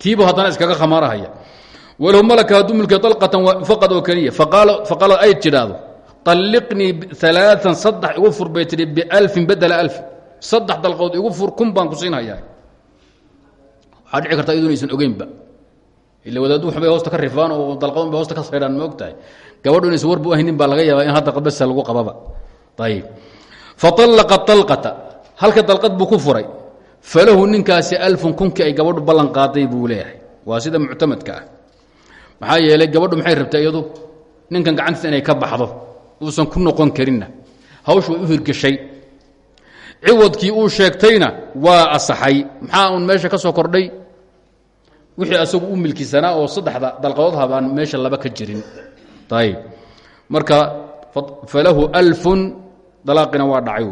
Tiibuu haddana iskaga khamaarahaya. Walow malaka hadduu mulkiyo dalqatan faqad oo keliya. Faqaala ay tidhaahdo طalliqnii alaaan saddex igu fur bay tihi bialfin badela alfin saddex dalqadood igu fur kun baan ku siinhayaa waxaa dhici karta iyaduna aysan ogeynba ila wadaadu waxbay hoosta ka rifaan oo dalqadun bay hoosta ka saydhaan ma og tahay gabadhu inaysan warbu ahaynin baa laga yaabaa in hadda basa lagu qababa. Ayib faطallaqa طalqata halka dalqad buu ku furay. Falahu ninkaasi alfun kunkii ay gabadhu ballan qaaday buu leeyahay. Waa sida muctamadka ah. Maxaa yeelay gabadhu maxay rabtay iyadu? Ninkan gacantiisa inay ka baxdo. Uusan ku noqon karinna. Hawshu way u hirgeshay ciwadkii uu sheegtayna waa asaxay. Maxaa uun meesha ka soo kordhay wixii asagu u milkisanaa oo saddexda dalqadood habaan meesha laba ka jirin. Ayb marka falahu alfun dalaaqina waa dhacay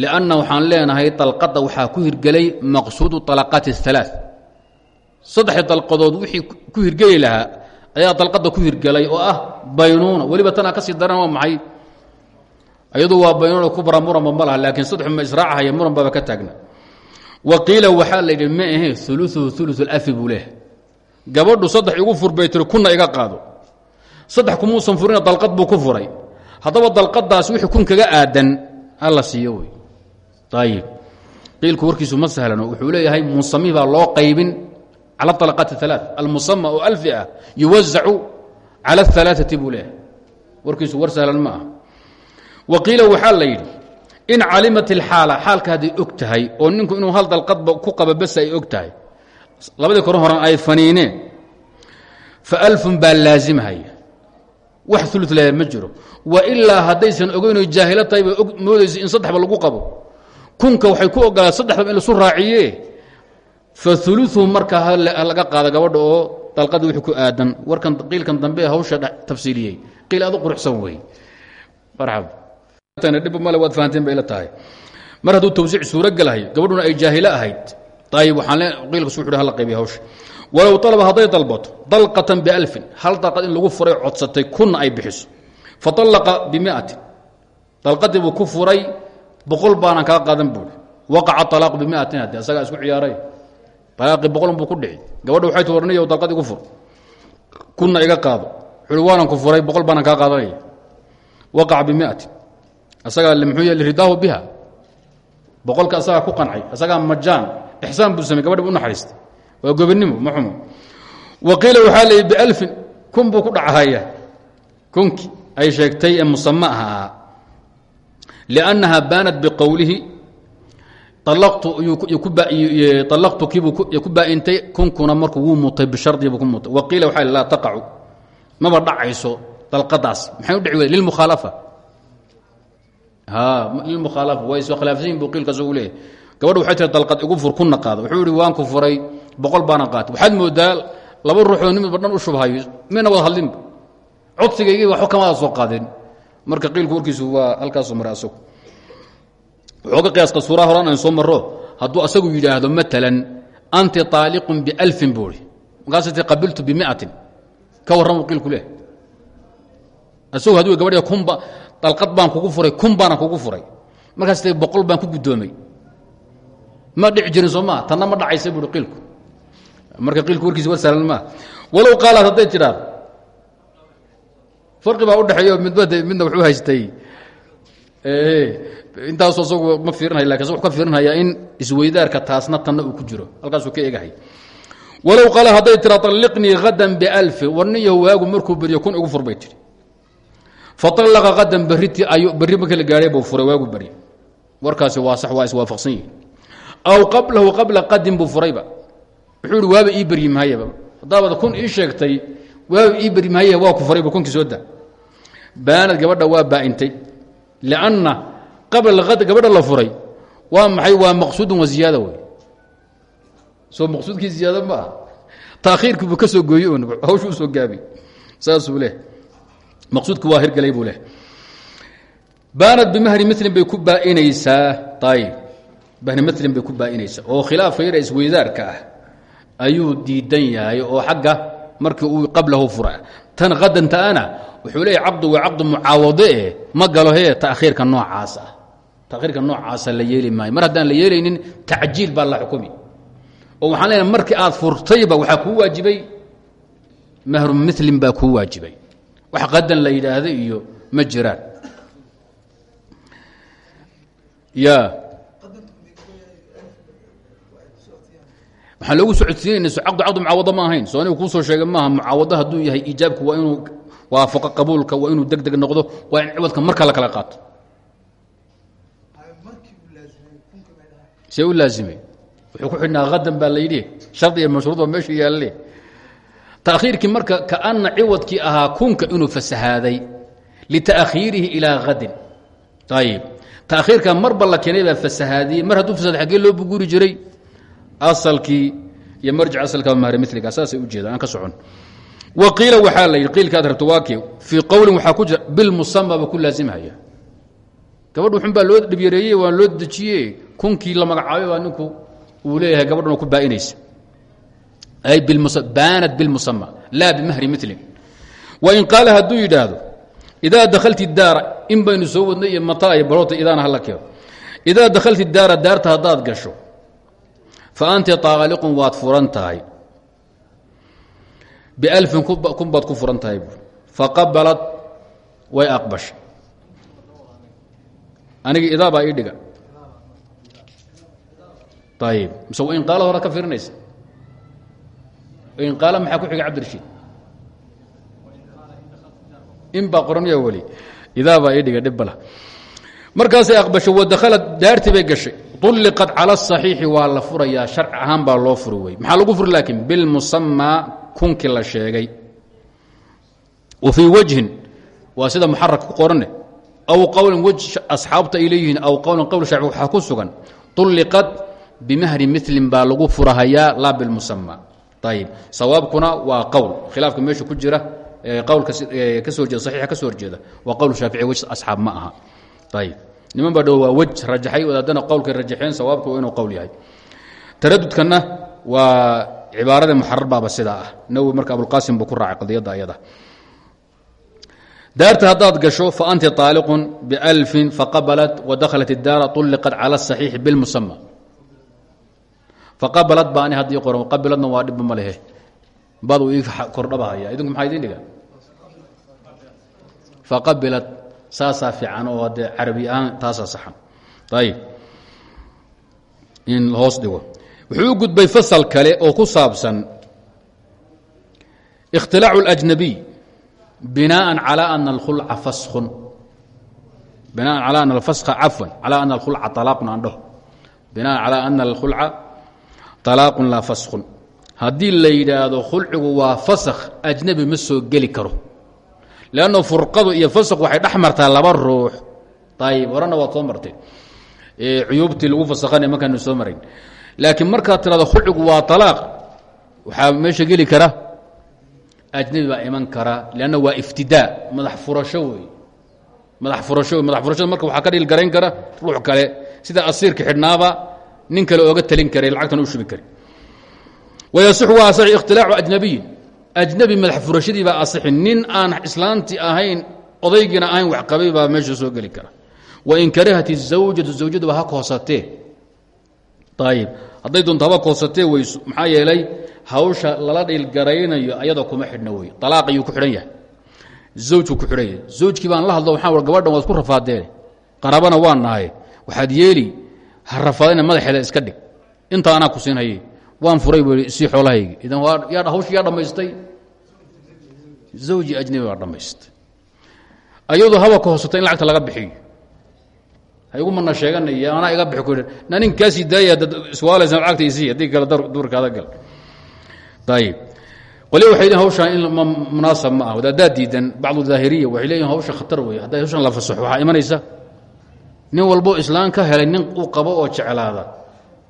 lianna waxaan leenahay dalqadda waxaa ku hirgelay maqsuudu alaqaati اalaa saddexda dalqadood wixii ku hirgeli lahaa ayaa dalqadda ku hirgelay oo ah baynuuna. Weliba tanaa ka sii daran waa maxay? Iyadu waa baynuuna ku bara muranba ma laakiin saddex ma israacahaya muran baba ka taagna wa qiila waxaa la yidhi ma ahe uluuhu ulu اlafi buu leehay gabadhu saddex igu fur bay tiri kunna iga qaado. Saddex kumuusan furina dalqad buu ku furay. Haddaba dalqadaas wixii kun kaga aadan hala siiyo wey. Ayib qiilku warkiisu ma sahlano wuxuu leeyahay musami baa loo qaybin cala alaqaati alaa almusama oo alfi ah yuwazacu cala alaaati buu leeyahay. Warkiisu war sahlan ma ah waxaa la yidhi in calimat ilxaala xaalka hadday og tahay oo ninku inuu hal dalqadba ku qaba bes ay og tahay. Kore horan ay faniineen fa alfun baa laazimhaya wax ulu le ma jiro. Wa ilaa haddaysan ogeynoo jaahilo tahay bay moodaysa in saddexba lagu qabo. Kunka waxay ku ogolaa saddexdaba in lasu raaciye fa uluhu markaa laga qaada gabadha oo dalqadii wixii ku aadan. Warkan qiilkan dambe hawsha tafsiiliyey. Qiil quruxsan wey marxab mar hadduu tawsiic suuro gelahayo gabadhuna ay jaahilo ahayd. Walow alaba hadday dalbato dalqatan bialfin hal dalqad in lagu furay codsatay kunna ay bixiso. Fa alaqa bimiatin. Dalqadii buu ku furay boqol baanan kaa qaadan buuri waqaca alaaqu bimiatin hadde asagaa isku ciyaaray. Alaaqii boqolun buu ku dhici gabadha waxay tuwarniyo dalqad igu fur. Kunna iga qaado. Xuli waanan ku furay boqol baanan kaa qaadanaya waqaca bimiatin asagaa muxuu ye ridaahu biha. Boqolka asagaa ku qancay asagaa majaan. Ixsaan buu samey gabadhi bu unaxariistay waa gobonnimo ma xumo. Wa qiila waxaa leeyay bialfin kun buu ku dhachaya kunki ay sheegtay ee musama aha ahaa. Liannaha baanat biqowlihi alaqtukiibuu ku baaintay kunkuna markuu wuu mutay bishardiibuu ku mutay wa qiila waxaa laa taqacu. Maba dhacayso dalqadaas maxay u dhici weyda lilmukhaalafa lilmukhaalafa waa iswa khilaafsayin buu qiilkaas ugu leeyahy gabadha waxay tiri dalqad igu fur kuna qaado wuxuu ihi waan ku furay boqol baana qaatay waxaad moodaa laba ruuxoo nimidba dhan u shubhayo mina wada hadlinba codsigaygii waxba kamaada soo qaadin. Marka qiilku warkiisu waa halkaasoo maray asagu. Waxooga qiyaaska suuraa horan aan soo maro hadduu asagu yidhaahdo maalan anti aaliqun bialfin buuri markaas ti qabiltu bimiatin ka warramu qiilku leh asagu hadduu gabadh kunba dalqad baan kugu furay kun baana kugu furay. Markaas boqol baan ku guddoomay? Ma dhici jirin soo maa tanna ma dhacaysa buui iilku marka iilku warkiisa war sahlan maa walow qaalaad hadday tidhaado farqi baa udhexeeyo midba midna wuxuu haystay. Intaasu asagu ma fiirinhay laakiin asag ka fiirinhaya in isweydaarka taasna tanna uu ku jiro. Halkaasuu ka egahay walow qaala hadday tira alliqnii hadan bialfi warniyo waagu markuu beryo kun igu fur bay hadan berriti ayu berri marka la gaadhay buu furay waagu beryo warkaasi waa sax waa iswaafaqsan yihi aw qablahu qabla qadin buu furayba wuxuu ihi waaba ii beryi mahayaba haddaabad kun ii sheegtay waaba ii beryi mahaya waa ku furayba kunkii soo da baanad gabadha waa baaintay lianna qabla ad gabadha la furay waa maxay waa maqsuudun wa ziyaada wey soo maqsuudkii ziyaada ma ah taakhiirkii buu ka soo gooye un hawshu u soo gaabi saasuu leh maqsuudki waa hirgelay buu leh. Baanad bimahri milin bay ku baainaysaa ayb bahni mlin bay ku baainaysaa oo khilaafka yara isweydaarka ah ayuu diidan yahay oo xagga markii uu qablahu fura. Tan hadantaana wuxuu leeyahy cabdu waa cabdu mucaawade eh ma galo he takhiirka noocaas ah. Takhiirka noocaasa la yeeli maayo. Mar haddaan la yeelaynin tacjiil baa la xukumi. Oo waxaan leenahay markii aad furtayba waxaa kuu waajibay. Mahru milin baa kuu waajibay wax qadan la yidhaahdo iyo ma jiraan. Ya. Waxaan loogu socodsiinayna caqdu caqdu mucaawado ma ahayn. Soo anigu kuu soo sheegay maaha mucaawado hadduu yahay iijaabku waa inuu waafaqo qabuulka waa inuu deg deg noqdo waa in ciwadka marka la kala qaato. See u laazimay? Wuxuu ku xidhnaa hadan baa la yidhi shardi iyo mashruud baa meesha yaalle taakhiirkii marka kaana ciwadkii ahaa kunka inuu fasahaaday lita'khiirihi ilaa hadin ayib taakhiirka marba la keenay baa fasahaadiyey. Mar hadduu fasaad xaggee loo buguri jiray asalkii iyo marjic asalka mahre miliga saasay u jeedaan. Aan ka socon. Wa qiila waxaa la yidhi qiilkaad rabto waa kee fii qowlin waxaa ku jira bilmusama ba ku laazimhaya gabadhu xun baa loo dhibyareeyey waa loo dejiye kunkii la magacaabay baa ninku uu leeyahay gabadhuna ku baainaysa. ay baanat bilmusama laa bimahri milin wain qaala hadduu yidhaahdo idaa dakhalti daara in baynu soo wadnay iyo mata iyo baroota idaana hala keeno idaa dakhalti daara daarta haddaad gasho fa anti taaliqun waad furan tahay bialfin kun baad ku furan tahay buur faqabalad way aqbashay aniga idaa baa ii dhiga ayib mise in qaala hora ka firinaysa in qaala maxaa ku xiga cabdirashiid? In baa qoranya weli. Idaa baa ii dhiga dhibbala markaasay aqbashay wadakhalad daartii bay gashay. Ulliqat cala asaxiixi waa la furayaa sharci ahaan baa loo furi maxaa lagu furi laakiin bilmusamaa kunkii la sheegay. Wa fii wajhin waa sida muxaraka ku qorane aw qowlin wej asxaabta ay aw qowlin qowl shaaci waxaa ku sugan. Ulliqat bimahri milin baa lagu furahayaa laa bilmusama ayib sawaabkuna waa qowl khilaafka meesha ku jira qowlka kasoo jeeda saxiixa ka soo horjeeda waa qowl shaafici wej asxaab ma aha ayib niman baa dhow waa wej rajaxay wadaadana qowlkay rajaxeen sawaabku inuu qowl yahay taradudkanna waa cibaarada muxarar baaba sidaa ah nawi marka abulqaasim buu ku raacay qadiyadda ayada daarta haddaad gasho fa anti طaaliqun bialfin faqabalat wadakhalat اdaara طulliqat cala الصaxiixi biاlmusama faqabalad ba ani haddii qoran qabiladna waa dhibba ma lehe badu ii kordhabahaya idinku maxaa idin dhiga faqabilad saasaa fiican oo dee carabi ahaan taasaa saxan ayib in hoos dhigo wuxuu u gudbay fasal kale oo ku saabsan اkhtilaacu اlأjnabiy binaaءa calى ana اlkhulca faskun binaan calى ana alfaska cafwan calى ana alkhulca طalaaqun aan dhaho binaan calى ana alkhulca طalaaqun laa faskun haddii la khulcigu waa fasakh ajnabi ma soo geli karo lanno furqadu iyo fasq waxay dhex laba ruux ayib horena waad soo martay cuyuubtii lagu fasakhanay markaanu soo marayn laakiin markaad tirado khulcigu waa alaaq waxaa meesha geli kara ajnabi baa iman kara lanna waa iftidaa madax furasho wey madax furasho madax furashada marka waxaa ka dhil garayn kara ruux kale sida asiirka xidhnaaba nin kale ooga talin karay lacagtan u shubi kari wayasix waa asaxi ikhtilaacu ajnabiyin. Ajnabi madax furashadii baa asixi nin aan islaanti ahayn odaygiina ahayn waxqabay baa meesha soo geli kara. Wain karahat zawjatu zawjaduba ha koosatee. Ayib hadday doonto haba koosatee weyso maxaa yeelay hawsha lala dhiilgaraynayo ayadoo kuma xidhna wey alaaq ayuu ku xidhan yahay. Zawjku ku xidhan yahay. Zawjkii baan la hadlo waxaa war gabadhan waad isku rafaadeen. Qaraabana waa nahay. Waxaad yeeli ha rafaadayna madaxeeda iska dhig. Inta anaa ku siin hayey waan furay bu sii xoolahaygi. Idan yaa hawshi yaa dhammaystay? Zawji ajnabi baa dhammaystay. Ayadoo haba ka hoosata in lacagta laga bixiyo. Ha igu mana sheeganay anaa iga bixi ku ninkaasii daaya dad iswaalaysa lacagta isii haddii kale duurkaada gal. Ayib qolya waxay leeyiin hawshaan in munaasab ma ah wadaaddaa diidan bacdu daahiriya waxay leeyihiin hawsha khatar wey hadday hawshan la fasaxo waxaa imanaysa nin walbo islaan ka helay nin uu qabo oo jeclaada.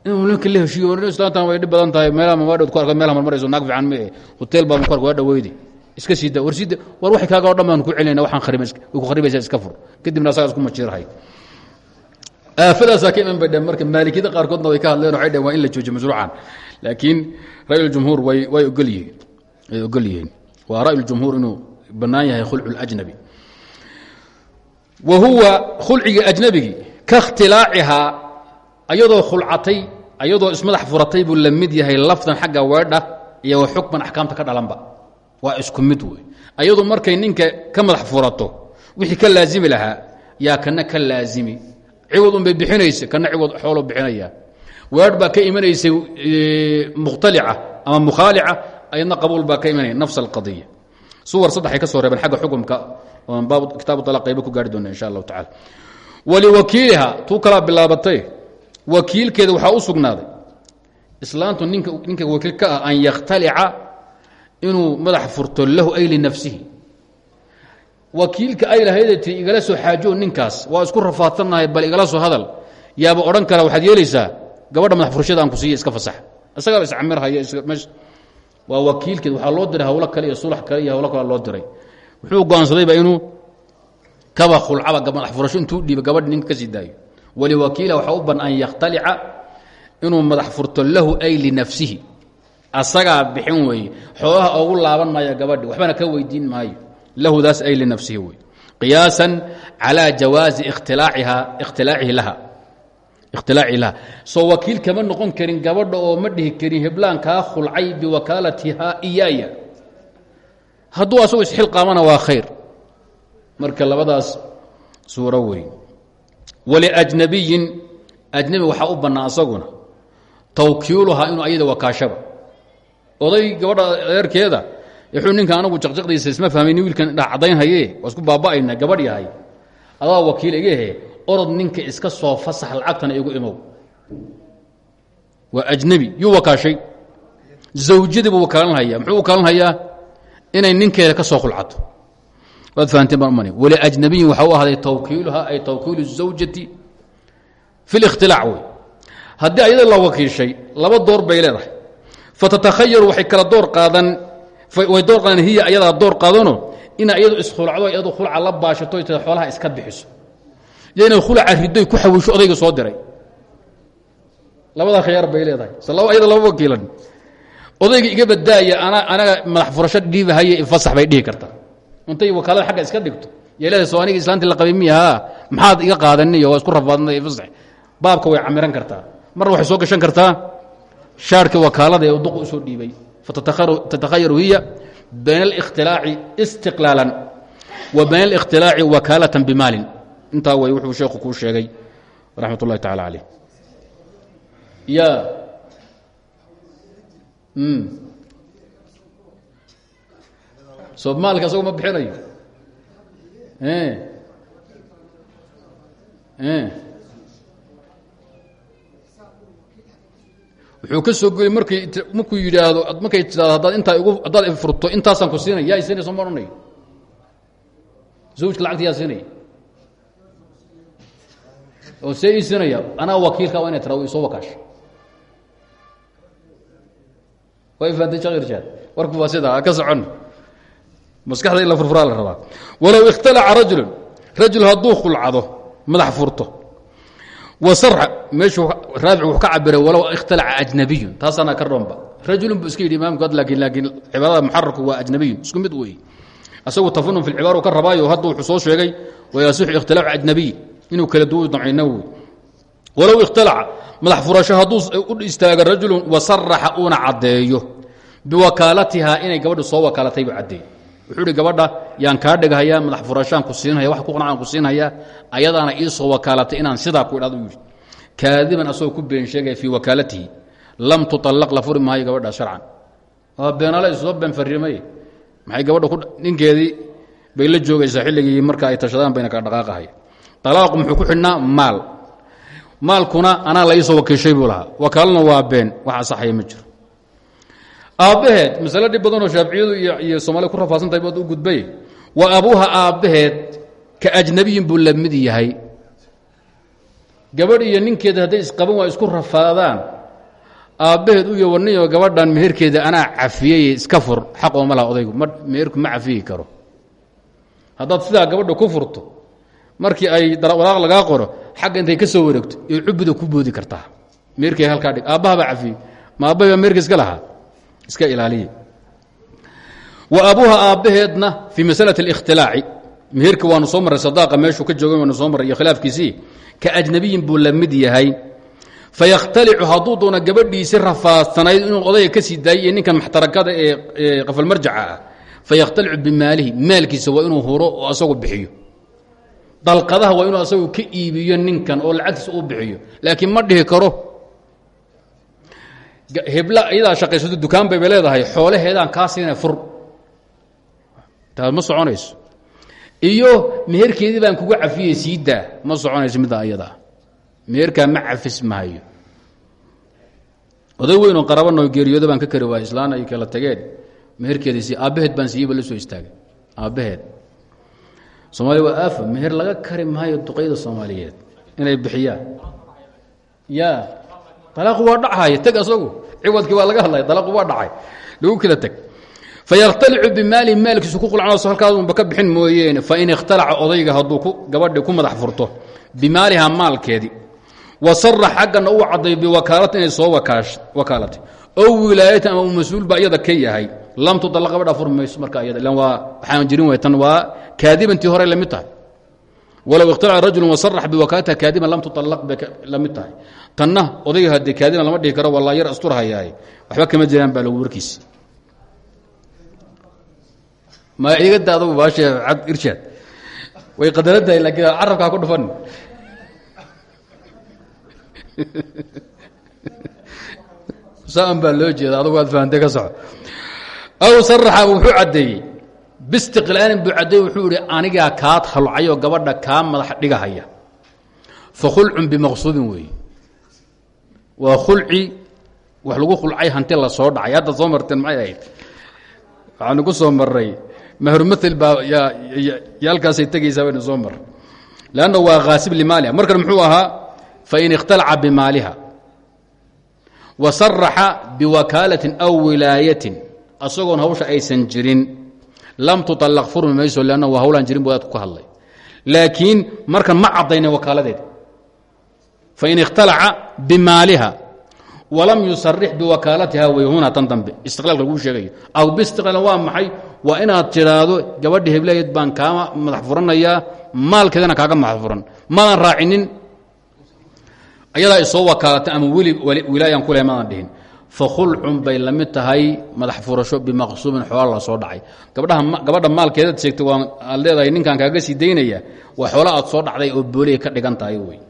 Inuu ninka la heshiiyo islaantan way dhib badan tahay. Meelaha mamaadhood ku arka meelaha marmarayso naag fiican mee hotel baan ku arka waa dhaweydi iska sii da war sii kaaga oo dhan ku celinayna waxaan kharibay way ku kharibaysaa iska fur. Kadibna asagaa isku majiirhay aafadaasaa ka iman bay dheen marka maalikiyada qaarkoodna way ka hadleen waxay dheen waa in la joojiyo mashruucan. Laakiin ra'yu ljumhuur way way ogol yihiin ogol yihiin. Waa ra'yu ljumhuur inuu bannaan yahay khulcu wa huwa khulcigii ajnabigii ka اkhtilaacihaa ayadoo khulcatay ayadoo ismadax furatay buu la mid yahay lafdan xagga weedha iyo wa xukman ka dhalanba. Waa isku mid wey ayadu markay ninka ka madax furato wixii ka laazimi lahaa yaa kana ka laazimi. Ciwad unbay bixinaysa kana ciwad xoolo bixinaya. Weedh ka imanaysay mukhtalica ama mukhaalica ayadna qabuul baa ka imanaya nafs alqadiya suwar saddexay ka soo reebeen xagga xukumka talaq qaybo ku gaari doona insha allahu tacala waliwakiiliha tuu kalaa bilaabatay wakiilkeeda waxaa u sugnaaday islaantu ninka wakiil ka ah an yakhtalica inuu madax furto lahu ay linafsihi wakiilka ay lahaydee igala soo xaajo ninkaas waa isku rafaadsannahay bal igala soo hadal yaaba odhan kara waxaad yeelaysaa gabadha madax furashada aan ku siiya iska fasax. Isagaaba iscamirhaya waa wakiilkeed waxaa loo diray hawlo kale iyo sulax kale iyo hawlo kale loo diray. Wuxuu go'aansadayba inuu kaba khulcaba madax furasho intuu dhiiba gabadh ninka ka sii daayo. Waliwakiila waxaa u ban an yakhtalica inuu madax furto lahu ay linafsihi asagaa bixin weeye. Xoolaha ogu laaban maayo gabadhi waxbana ka weydiin maayo. Lahudaas ay linafsihi wey qiyaasan calى jawaazi ikhtilaaciha ikhtilaacihi laha ikhtilaaci laha soo wakiil kama noqon karin gabadha oo ma dhihi karin heblaan kaa khulcay biwakaalatiha iyaaya. Hadduu asagu isxilqaamana waa khayr. Marka labadaas suuro weyn. Waliajnabiyin ajnabi waxaa u bannaa asaguna. Tawkiiluhaa inuu oday gabadha adeerkeeda wuxuu ninka anagu jaqjaqdiisa isma fahmayni wiilkan dha cadaynhaye waa isku baaba'ayna gabadh yahay. Adaa wakiil igahe orod ninka iska soo fasax lacagtana igu imow. Waa ajnabi yuu wakaahay zawjadiibuu wakaalanhaya muxuu wakaalanhayaa inay ninkeeda ka soo khulcato waad fahanteen baan umanay waliajnabiyin waxaa u ahday tawkiiluhaa ay tawkiilu zawjati fi اlikhtilaac wey. Haddii ayada la wakiishay laba door bay leedahay. Fatatakhayaru waxay kala door qaadan way door qaadaan hiya ayadaa door qaadano ina ayadu iskhulacdo ayadu khulca la baashato xoolaha iska bixiso iyo inaad khulaca ridoy ku xawiisho odayga soo diray. Labadaa khiyaar bay leedahay. Sala ayada laba wakiilan. Odayga iga badaaya ana anaga madax furasho dhiibahaye ifasax bay dhihi kartaa. Intay wakaalada xagga iska dhigto. Yay soo aniga islaantii la qabay miyahaa maxaad iga qaadaniyo isku rafaadnay ifasax baabka way camiran kartaa. Marna waxay soo gashan kartaa shaarhkii wakaalada ee uduqu u soo dhiibay. Fatattakhayaru hiya bayna alikhtilaaci istiqlaalan wa bayna alikhtilaaci wakaalatan bimaalin intaa way wuxuu sheekhu kuu sheegay raxmat ullahi tacala caleyh ya soo maalka asago ma bixinayo. Wuxuu ka soo goyey markay markuu yidhaahdo markay tidhahdo haddaad intaa igu haddaad ifurto intaasaan ku siinaya yaa siinaya soo ma odhanayo zawjka lacagta yaa siinaya oo see ii siinaya anaa wakiilka waa inay tira isoo wakaasha way fahamtay sheekh irshaad warku waa sidaa ka socon. Maskaxda in la furfuraa la rabaa. Walow ikhtalaca rajulun rajul hadduu khulcado madax furto wasarxa meeshuu raabic wuxuu ka cabiray walow ikhtalaca ajnabiyun. Taasaana ka dhoonba rajulun buu iska yidhi imaamku laakiin laakiin cibaarada muxararku waa ajnabiyun isku mid weeye asagu tafanun fi lcibaara ka rabaayo hadda wuxuu soo sheegay wayasixu ikhtilaafu ajnabiy inuu kala duwo damcay nawowi walow ikhtalaca madax furasho hadduu u istaaga rajulun wasaraxa uuna caddeeyo. Biwakaalatihaa inay gabadhu soo wakaalatay buu wuxuu gabadha yaan kaa dheghayaa madax furashaan ku siinhaya wax ku qanacaan ku siinhayaa ayadaana ii soo wakaalatay inaan sidaa ku idhahdo yidhi. Kaadiban asagoo ku been sheegaya fii wakaalatihi lam tuطallaq la furi maayo gabadha sharcan. Waa beenale isoo been fariimay maxay gabadha ninkeedii bay la joogaysaa xilligii marka ay tashadaan bayna ka dhaqaaqahay alaaqu muxuu ku xidhnaa maal. Maalkuna anaa la iisoo wakiishay buu lahaa. Wakaalana waa been wax asaxaya ma jiro. Aabbaheed masale dhib badanoo shaaficiyadu iyo soomaalida ku rafaadsantahay baad u gudbay. Wa abuuha aabbaheed ka ajnabiyin buu la mid yahay. Gabadh iyo ninkeeda hadday isqaban waa isku rafaadaan. Aabbaheed u yowaniyo gabadhan meherkeeda anaa cafiyey iska fur. Xaqoo ma laha odaygu meherku ma cafiyi karo. Haddaad sidaa gabadha ku furto markii ay walaaq lagaa qoro xagga intay ka soo wareegto iyo cubuda ku boodi kartaa. Meerkay halkaa dhig. Aabbahabaa cafiyey. Ma aabbahay baa meerka iska lahaa? Iska ilaaliye. Wa abuuha aabbaheedna fii masalati اlاkhtilaaci meherka waanu soo marray sadaaqa meeshuu ka joogay waanu soo marray iyo ka ajnabiyin buu yahay. Fayakhtalicu hadduu doona gabadhiisi rafaadsanayd inuu odayga ka sii daayay iyo ninkan maxtarakada ee qafalmarjaca ah. Bimaalihi. Maalkiisa waa inuu huro oo asagu bixiyo dalqadaha waa inuu asagu ka iibiyo ninkan oo lacagtiisa uu bixiyo. Laakiin ma dhihi karo hebla iyadaa shaqaysato dukaan bayba leedahay xoolaheedaan kaa siina fur. Taas ma soconayso. Iyo meherkeedii baan kuga cafiyey sii daa ma soconayso middaa ayadaa. Meherkaa ma cafis mahayo oday weyn oo qarabanoo geeriyooda baan ka kari waaya islaan ay kala tageen. Meherkeedii sii aabbaheed baan siiyeyba la soo istaagay. Aabbaheed soomaaliya waa aafa meher laga kari maayo duqayda soomaaliyeed. Inay bixiyaan. Ya alaaqu waa dhachaya teg asagu. Ciwadkii waa laga hadlaya alaaqu waa dhacay. Lagu kala teg fayakhtalicu bimaalihi maalkiisu ku qulcanaso halkaadunba ka bixin mooyeene fain ikhtalaca odayga hadduu gabadhi ku madax furto. Bimaaliha maalkeedii wa sarax xaggana uu cadday biwakaalati inay soo wakaalatay oo wilaayatan ama uu mas'uulba iyada ka yahay lam tudalla gabadha fur mayso marka waa waxaan jirin way tan waa kaadibantii hore la mid tahay walow ikhtalaca rajulu wasarax biwakaalatiha kaadiban lam tuallaq bay la mid tahay tanna odayga haddii kaadiban lama dhihi karo wallaa yar asturhayaay waxba kama jiraan baa lagu warkiisi ma igada adugu baashe cad irshaad way qadaradahay laakiin carabkaa ku dhufan saan baa loo jeeda adugu aad fahamtay ka soco aw saraxa wuxuu caddeeyey. Bistiqlaalin buu caddeeyey wuxuu ihi anigaa kaad halcayoo gabadha kaa madax dhigahaya. Fa khulcun bimaqsuubin weeye waa khulci wax lagu khulcay hanti la soo dhacay. Hadda soo marteen maxay ahayd? Waxaanu ku soo marray. Mahrumail baa y halkaasay tegaysaa baynu soo mar lanna waa khaasib limaaliha. Markan muxuu ahaa fain ikhtalaca bimaaliha. Wa saraxa biwakaalatin aw wilaayatin asagoon hawsha aysan jirin lam tuطalaq furmi mayso lanna waa hawlaan jirin bu aadku ka hadlay. Laakiin markan ma caddayna wakaaladeeda fain ikhtalaca bimaaliha walam yusarix biwakaalatiha way huna tan dambe. Istiqlaalka laguu sheegayo aw bistiqlaal waa maxay? Waa inaad tidhaahdo gabadhi heblayeed baan kaama madax furanayaa maalkeedana kaaga madax furan. Maadan raacinin. Ayadaa isoo wakaalatay ama weli wilaayaan ku leh maadan dhihin fa khulcun bay la mid tahay madax furasho bimaqsuubin xoola la soo dhacay. Gabadha maalkeedaad sheegtay aad leedahay ninkan kaaga sii daynaya waa xoola aad soo dhacday oo booliya ka dhigan tahay wey.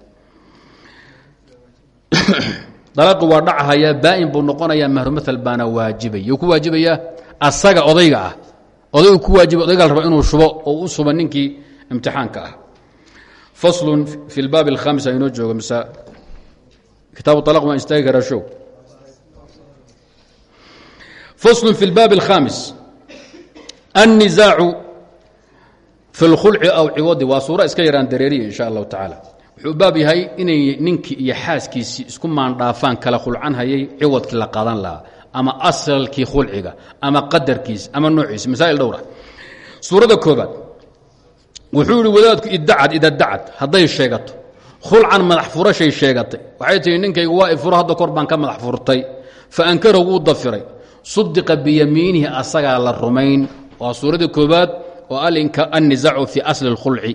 Dalaqi waa dhacahayaa baa'in buu noqonayaa mahrumaal baana waajibay ku waajibayaa asaga odayga ah. Odaygu ku waajiba odayga la inuu shubo oo u suba ninkii imtixaanka ah. Faslun fi lbaabi alkhamis aynoo joogo mise kitaabu alaq waan istaagi faslun fi lbaabi alkhamis annizaacu fi اlkhulci aw ciwadi waa suura iska yaraan dareeriya in sha allahu tacaala wuxuu baab yahay inay ninkii iyo xaaskiisii isku maandhaafaan kala khulcan hayay ciwadkii la qaadan lahaa ama asalkii khulciga ama qadarkiisa ama noociisa masaa'il dhowra suuradda koobaad wuxuu yihi wadaadku idacad idadacad hadday sheegato khulcan madax furashay sheegatay waxay tihi ninkaygu waa ifuro hadda kor baan ka madax furtay fa ankarahu wuu dafiray sudiqa biyamiinihi asagaa la rumayn waa suuradii koobaad oo annizacu fi asli اlkhulci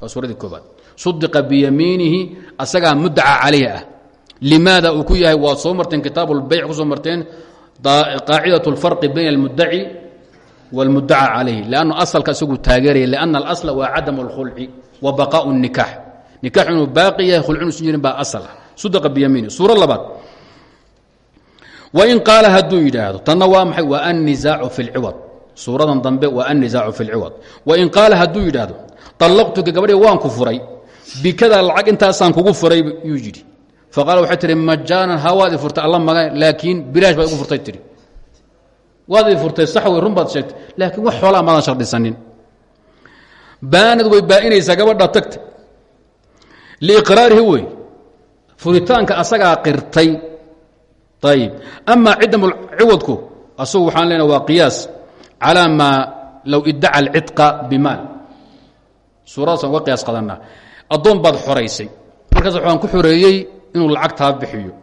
waa suuradii koobaad sudiqa biyamiinihi asagaa muddaca calayh ah limaada uu ku yahay waad soo marteen kitaab اlbayc ku soo marteen qaacidaة اlfarqi bayna اlmudaci wاlmudaca calayhi lannu asalka isagu taageeraya lanna alasla waa cadam اlkhulci wa baqaء الnikax nikax inuu baaqi yahay khulci inuusan jirin baa asal ah sudiqa biyamiinihi suuro labaad wain qaala hadduu yidhaahdo tanna waa maxay wa annisaacu fi lciwad suuradan dambe waa annisaacu fi lciwad wain qaala hadduu yidhaahdo allaqtuka gabadhee waan ku furay bikada lacag intaasaan kugu furay yuu yidhi faqaala waxay tihi majaanan hawaad i furtay alla maga laakiin bilaash baad igu furtay tii waad i furtay sax wey run baad sheegtay laakiin wax xoolaa maadan shardhisanin baanad way baa'inaysaa gabadhaa tagta liiqraarihi ayb ama cidam ciwadku asagu waxaan lena waa qiyaas calaa maa low idaca alcidqa bimaal. Suuradaas waan uga qiyaas qadanaa addoon baad xoraysay markaas waxaan ku xoreeyey inuu lacagtaa bixiyo.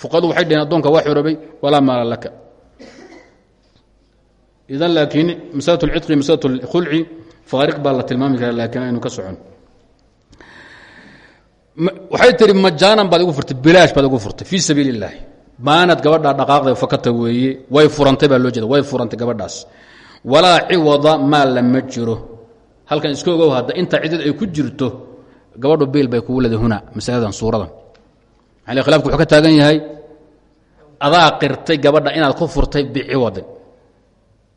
Fuqadu waxay dhaheen addoonka waa xorobay walaa maala laka. Idan laakiin masalatu lcidqi masalatu lkhulci faariq baa la tilmaami karaa laakiin aynu ka socon. Waxay tihi majaanan baad igu furtay bilaash baad igu furtay fii sabiil illaahi maanad gabadhaa dhaqaaqda fakata weeye way furantay baa loo jeeda way furantay gabadhaas. Walaa ciwada maal lama jiro. Halkan iska ogow hadda inta cidad ay ku jirto gabadhu biil bay kugu leedahay huna masaladan suuradan. Maxaa khilafku wuxuu ka taagan yahay adaa qirtay gabadha inaad ku furtay biciwadin.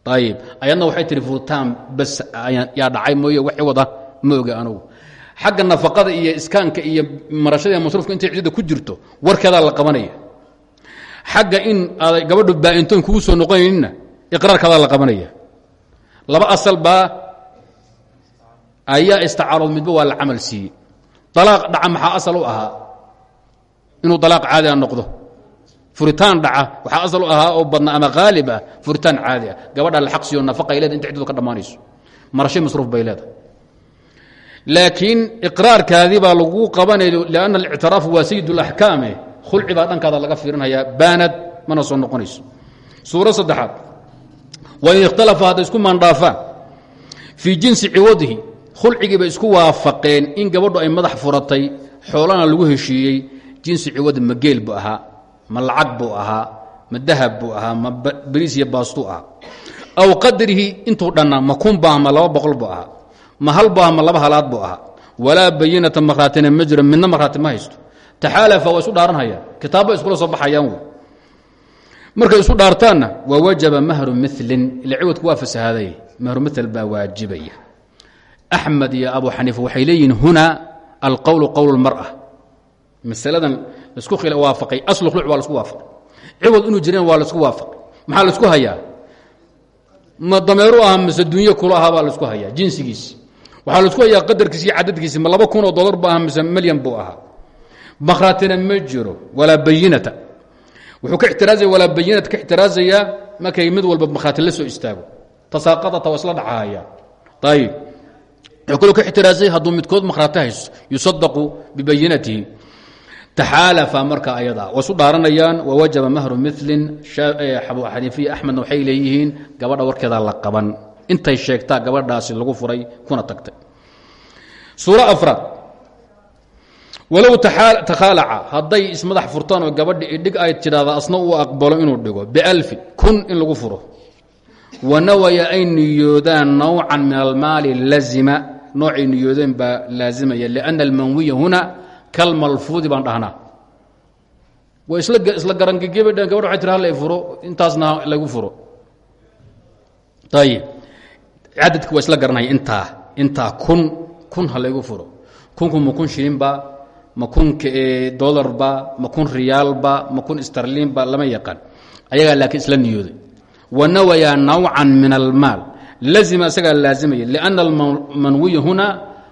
Ayib ayadna waxay tihi furtaan bas yaa dhacay mooye wax ciwada ma oga xagga nafaqada iyo iskaanka iyo marashada masruufka intay ciddada ku jirto warkeedaa la qabanaya xagga in gabadhu baa-intoon kugu soo noqonayninna iqraarkaadaa la qabanaya. Laba asal baa ayaa istacaarood midba waa la camal siiyey. Dhaca maxaa asal u ahaa? Inuu alaaq caadiga noqdo. Furitaan dhaca waxaa asal u ahaa oo badna ama haalib ah furitaan caadi ah. Gabadha la xaqsiyo nafaqa ay leeda inta ciddadu ka dhammaanayso. Marashay masruuf bay laakiin iqraarkaadii baa lagu qabanay lianna alictiraafu waa sayid اlaxkaame khulci baa dhankaada laga fiirinayaa baanad mana soo noqonayso. Suuro saddexaad. Wain ikhtalafa hadday isku maandhaafaan fii jinsi ciwadihi khulcigii bay isku waafaqeen in gabadhu ay madax furatay xoolana lagu heshiiyey jinsi ciwadi ma buu ahaa ma lacag buu ahaa ma dahab buu ahaa ma beriis iyo baastuu ahaa. Aw qadrihi intuu dhannaa ma kun bu aha ma laba boqol buu ahaa ma hal bu aha ma laba halaad buu ahaa. Walaa bayinata markhaatina ma jiro midna haysto taxaalafa waa isu dhaaranhayaan. Kitaabba iskula soo baxayaan wey markay isu dhaartaanna waa wajaba mahru milin ila ciwadku waa fasahaaday mahru mil baa waajibaya. Axmed iyo abu xaniifa waxay leeyihiin huna alqowlu qowl اlmar'a masaladan la isku waafaqay. Aslu khuluc waa lasku waafaqay. Ciwad inuu jireen waa la isku waafaqay. Maxaa la isku hayaa? Ma dameeru aha mise dunyo kula ahaa baa la isku hayaa jinsigiisi waxaa la isku hayaa qadarkiisi iyo cadadkiisi ma laba kun oo dolar bu aha mise milyan buu ahaa makraatina ma jiro walaa bayinata wuxuu ka ixtiraazaya walaa bayinata ka ixtiraazayaa markay mid walba makhraati la soo istaago. Tasaaqadata waa isla dhacahaya ayib wuxuu kaloo ka ixtiraazay hadduu midkood makhraati hayso yusadaqu bibayinatihi marka ayada waa isu dhaaranayaan wawajaba mahru milin xaniifiya axmedna waxay leeyihiin gabadha warkeeda la qaban. Intay sheegtaa gabadhaasi lagu furay kuna tagtay. Suuro afraad walow takhaalaca hadday ismadax furtaan oo gabadhi idhig ay tidhaahda asna uu aqbalo inuu dhigo bialfin kun in lagu furo. Wanawaya ay niyoodaan nawcan min almaali lazima noocay niyoodeen baa laazimaya lianna almanwiya huna kalmalfuudi baan dhahnaa. Way isla garangegeba dheen gabadh waxay tiri halla furo intaasna lagu furo. Ayib cadadki waa isla garanaya intaa intaa kun kun ha laygu furo. Kunku ma kun shilinba ma kun dolarba ma kun riyaalba ma kun starliinba lama yaqaan. Ayagaa laakiin isla niyooday. Wanawaya nawcan min almaal lazima isagaa laazimaya lianna almanwiya huna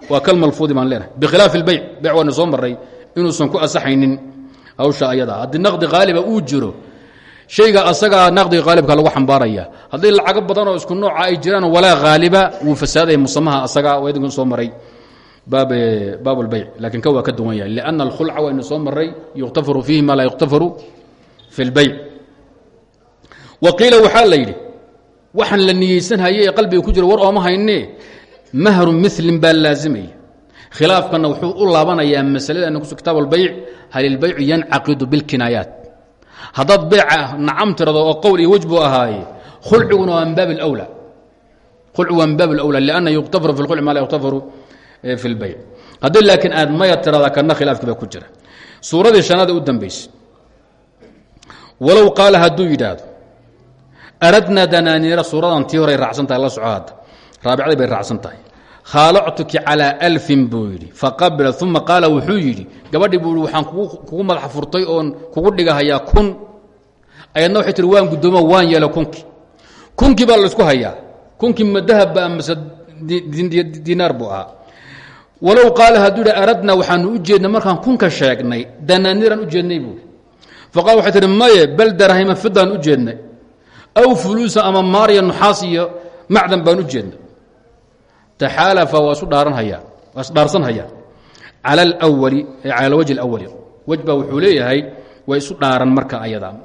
waa kalmalfuudi baan leenahay bikhilaafi اlbeyc beyc waana soo maray inuusan ku asaxaynin hawsha ayada. Haddii naqdi haaliba uu jiro shayga asagaa naqdiga haalibka lagu xambaaraya. Haddii lacago badan oo isku nooca ay jiraan walaa haaliba wuu fasaadaya musamaha asaga waa soo maray baab اlbeyc lakin ka waa ka duwan yahay لأnna اlkhulca waynu soo maray yukhtafaru fiihi ma laa yukhtafaru fi اlbeyc wa qiila waxaa la yidhi waxaan la niyeysanhaye ee qalbiga ku jira war ooma hayne mahru milin baa laazimaya khilaafkanna wuxuu u laabanayaa masalada ana kuso kitaab اlbeyc hal اlbeycu yancaqidu biاlkinaayaat haddaad beyca nacam tirado oo qowl iyo wej buu ahaaye khulciguna waa min baab اlأwlى khulcigu waa min baab اlأwlى لأnna yukhtafaru fi اlkhulci ma laa yukhtafaru اlbeyc haddii laakiin aad maya tirada kana khilaafkii baa ku jira. Suuradii shanaada u dambaysay walow qaala hadduu yidhaahdo aradna danaaniira suuradan tii horay raacsan tahay la soco hadda. Raabicadii bay raacsan tahay. Khaalactuki calىa alfin buu yidhi. Faqabila uma qaala wuxuu yidhi gabadhii buu waxaan kugu madax furtay oon kugu dhigahayaa kun. Ayadna waxay tihi waan guddoomo waan yeela kunki. Kunkii baa la isku hayaa. Kunkii ma dahabba mase dinaar buu ahaa walow qaala hadduu yidhi aradna waxaanu u jeednay markaan kunka sheegnay danaaniiraan u jeednay buui faqal waxay tihi maye bal darahima fidaan u jeednay aw fuluusa ama maariya nuxaas iyo macdan baan u jeednay. Taxaalafa waa isu dhaaranhayaa waa isdhaarsanhayaa cala alwali cala wajhi alawali wej baa wuxuu leeyahay way isu dhaaran marka ayadaa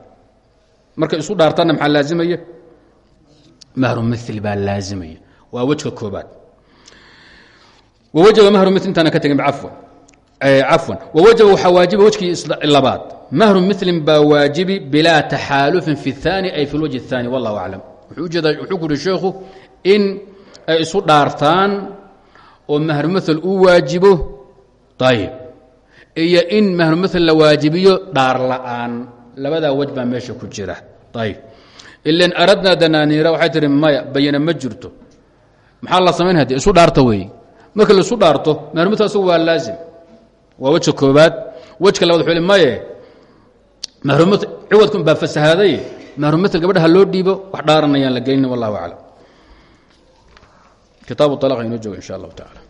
markay isu dhaartanna maxaa laazimaya? Mahru mil baa laazimaya. Waa wejka koobaad wwajaba mahru mil intaana ka tegin cafwan cafwan wawajaba waxaa waajiba wejkii labaad mahru milin baa waajibi bilaa taxaalufin fi اثaani ay fi اlwajh الثaani wallahu aclam wuxuu ujeeda wuxuu ku uhi sheekhu in ay isu dhaartaan oo mahru mil uu waajibo ayib iyo in mahru mil la waajibiyo dhaar la'aan labadaa wej baa meesha ku jira ayib ilan aradna danaaniira waxay tihi maya bayana ma jirto maxaa la samayn hade isu dhaarta weeye marka laisu dhaarto mahrumidka asagu waa laazim. Waa wejka koobaad wejka labaad wuxuu li maye mahrumid ciwadkun baa fasahaaday mahrumidka gabadha ha loo dhiibo wax dhaaranayaan la gelin wallahu aclam. Kitaabu alaq inoo jooga insha allahu tacala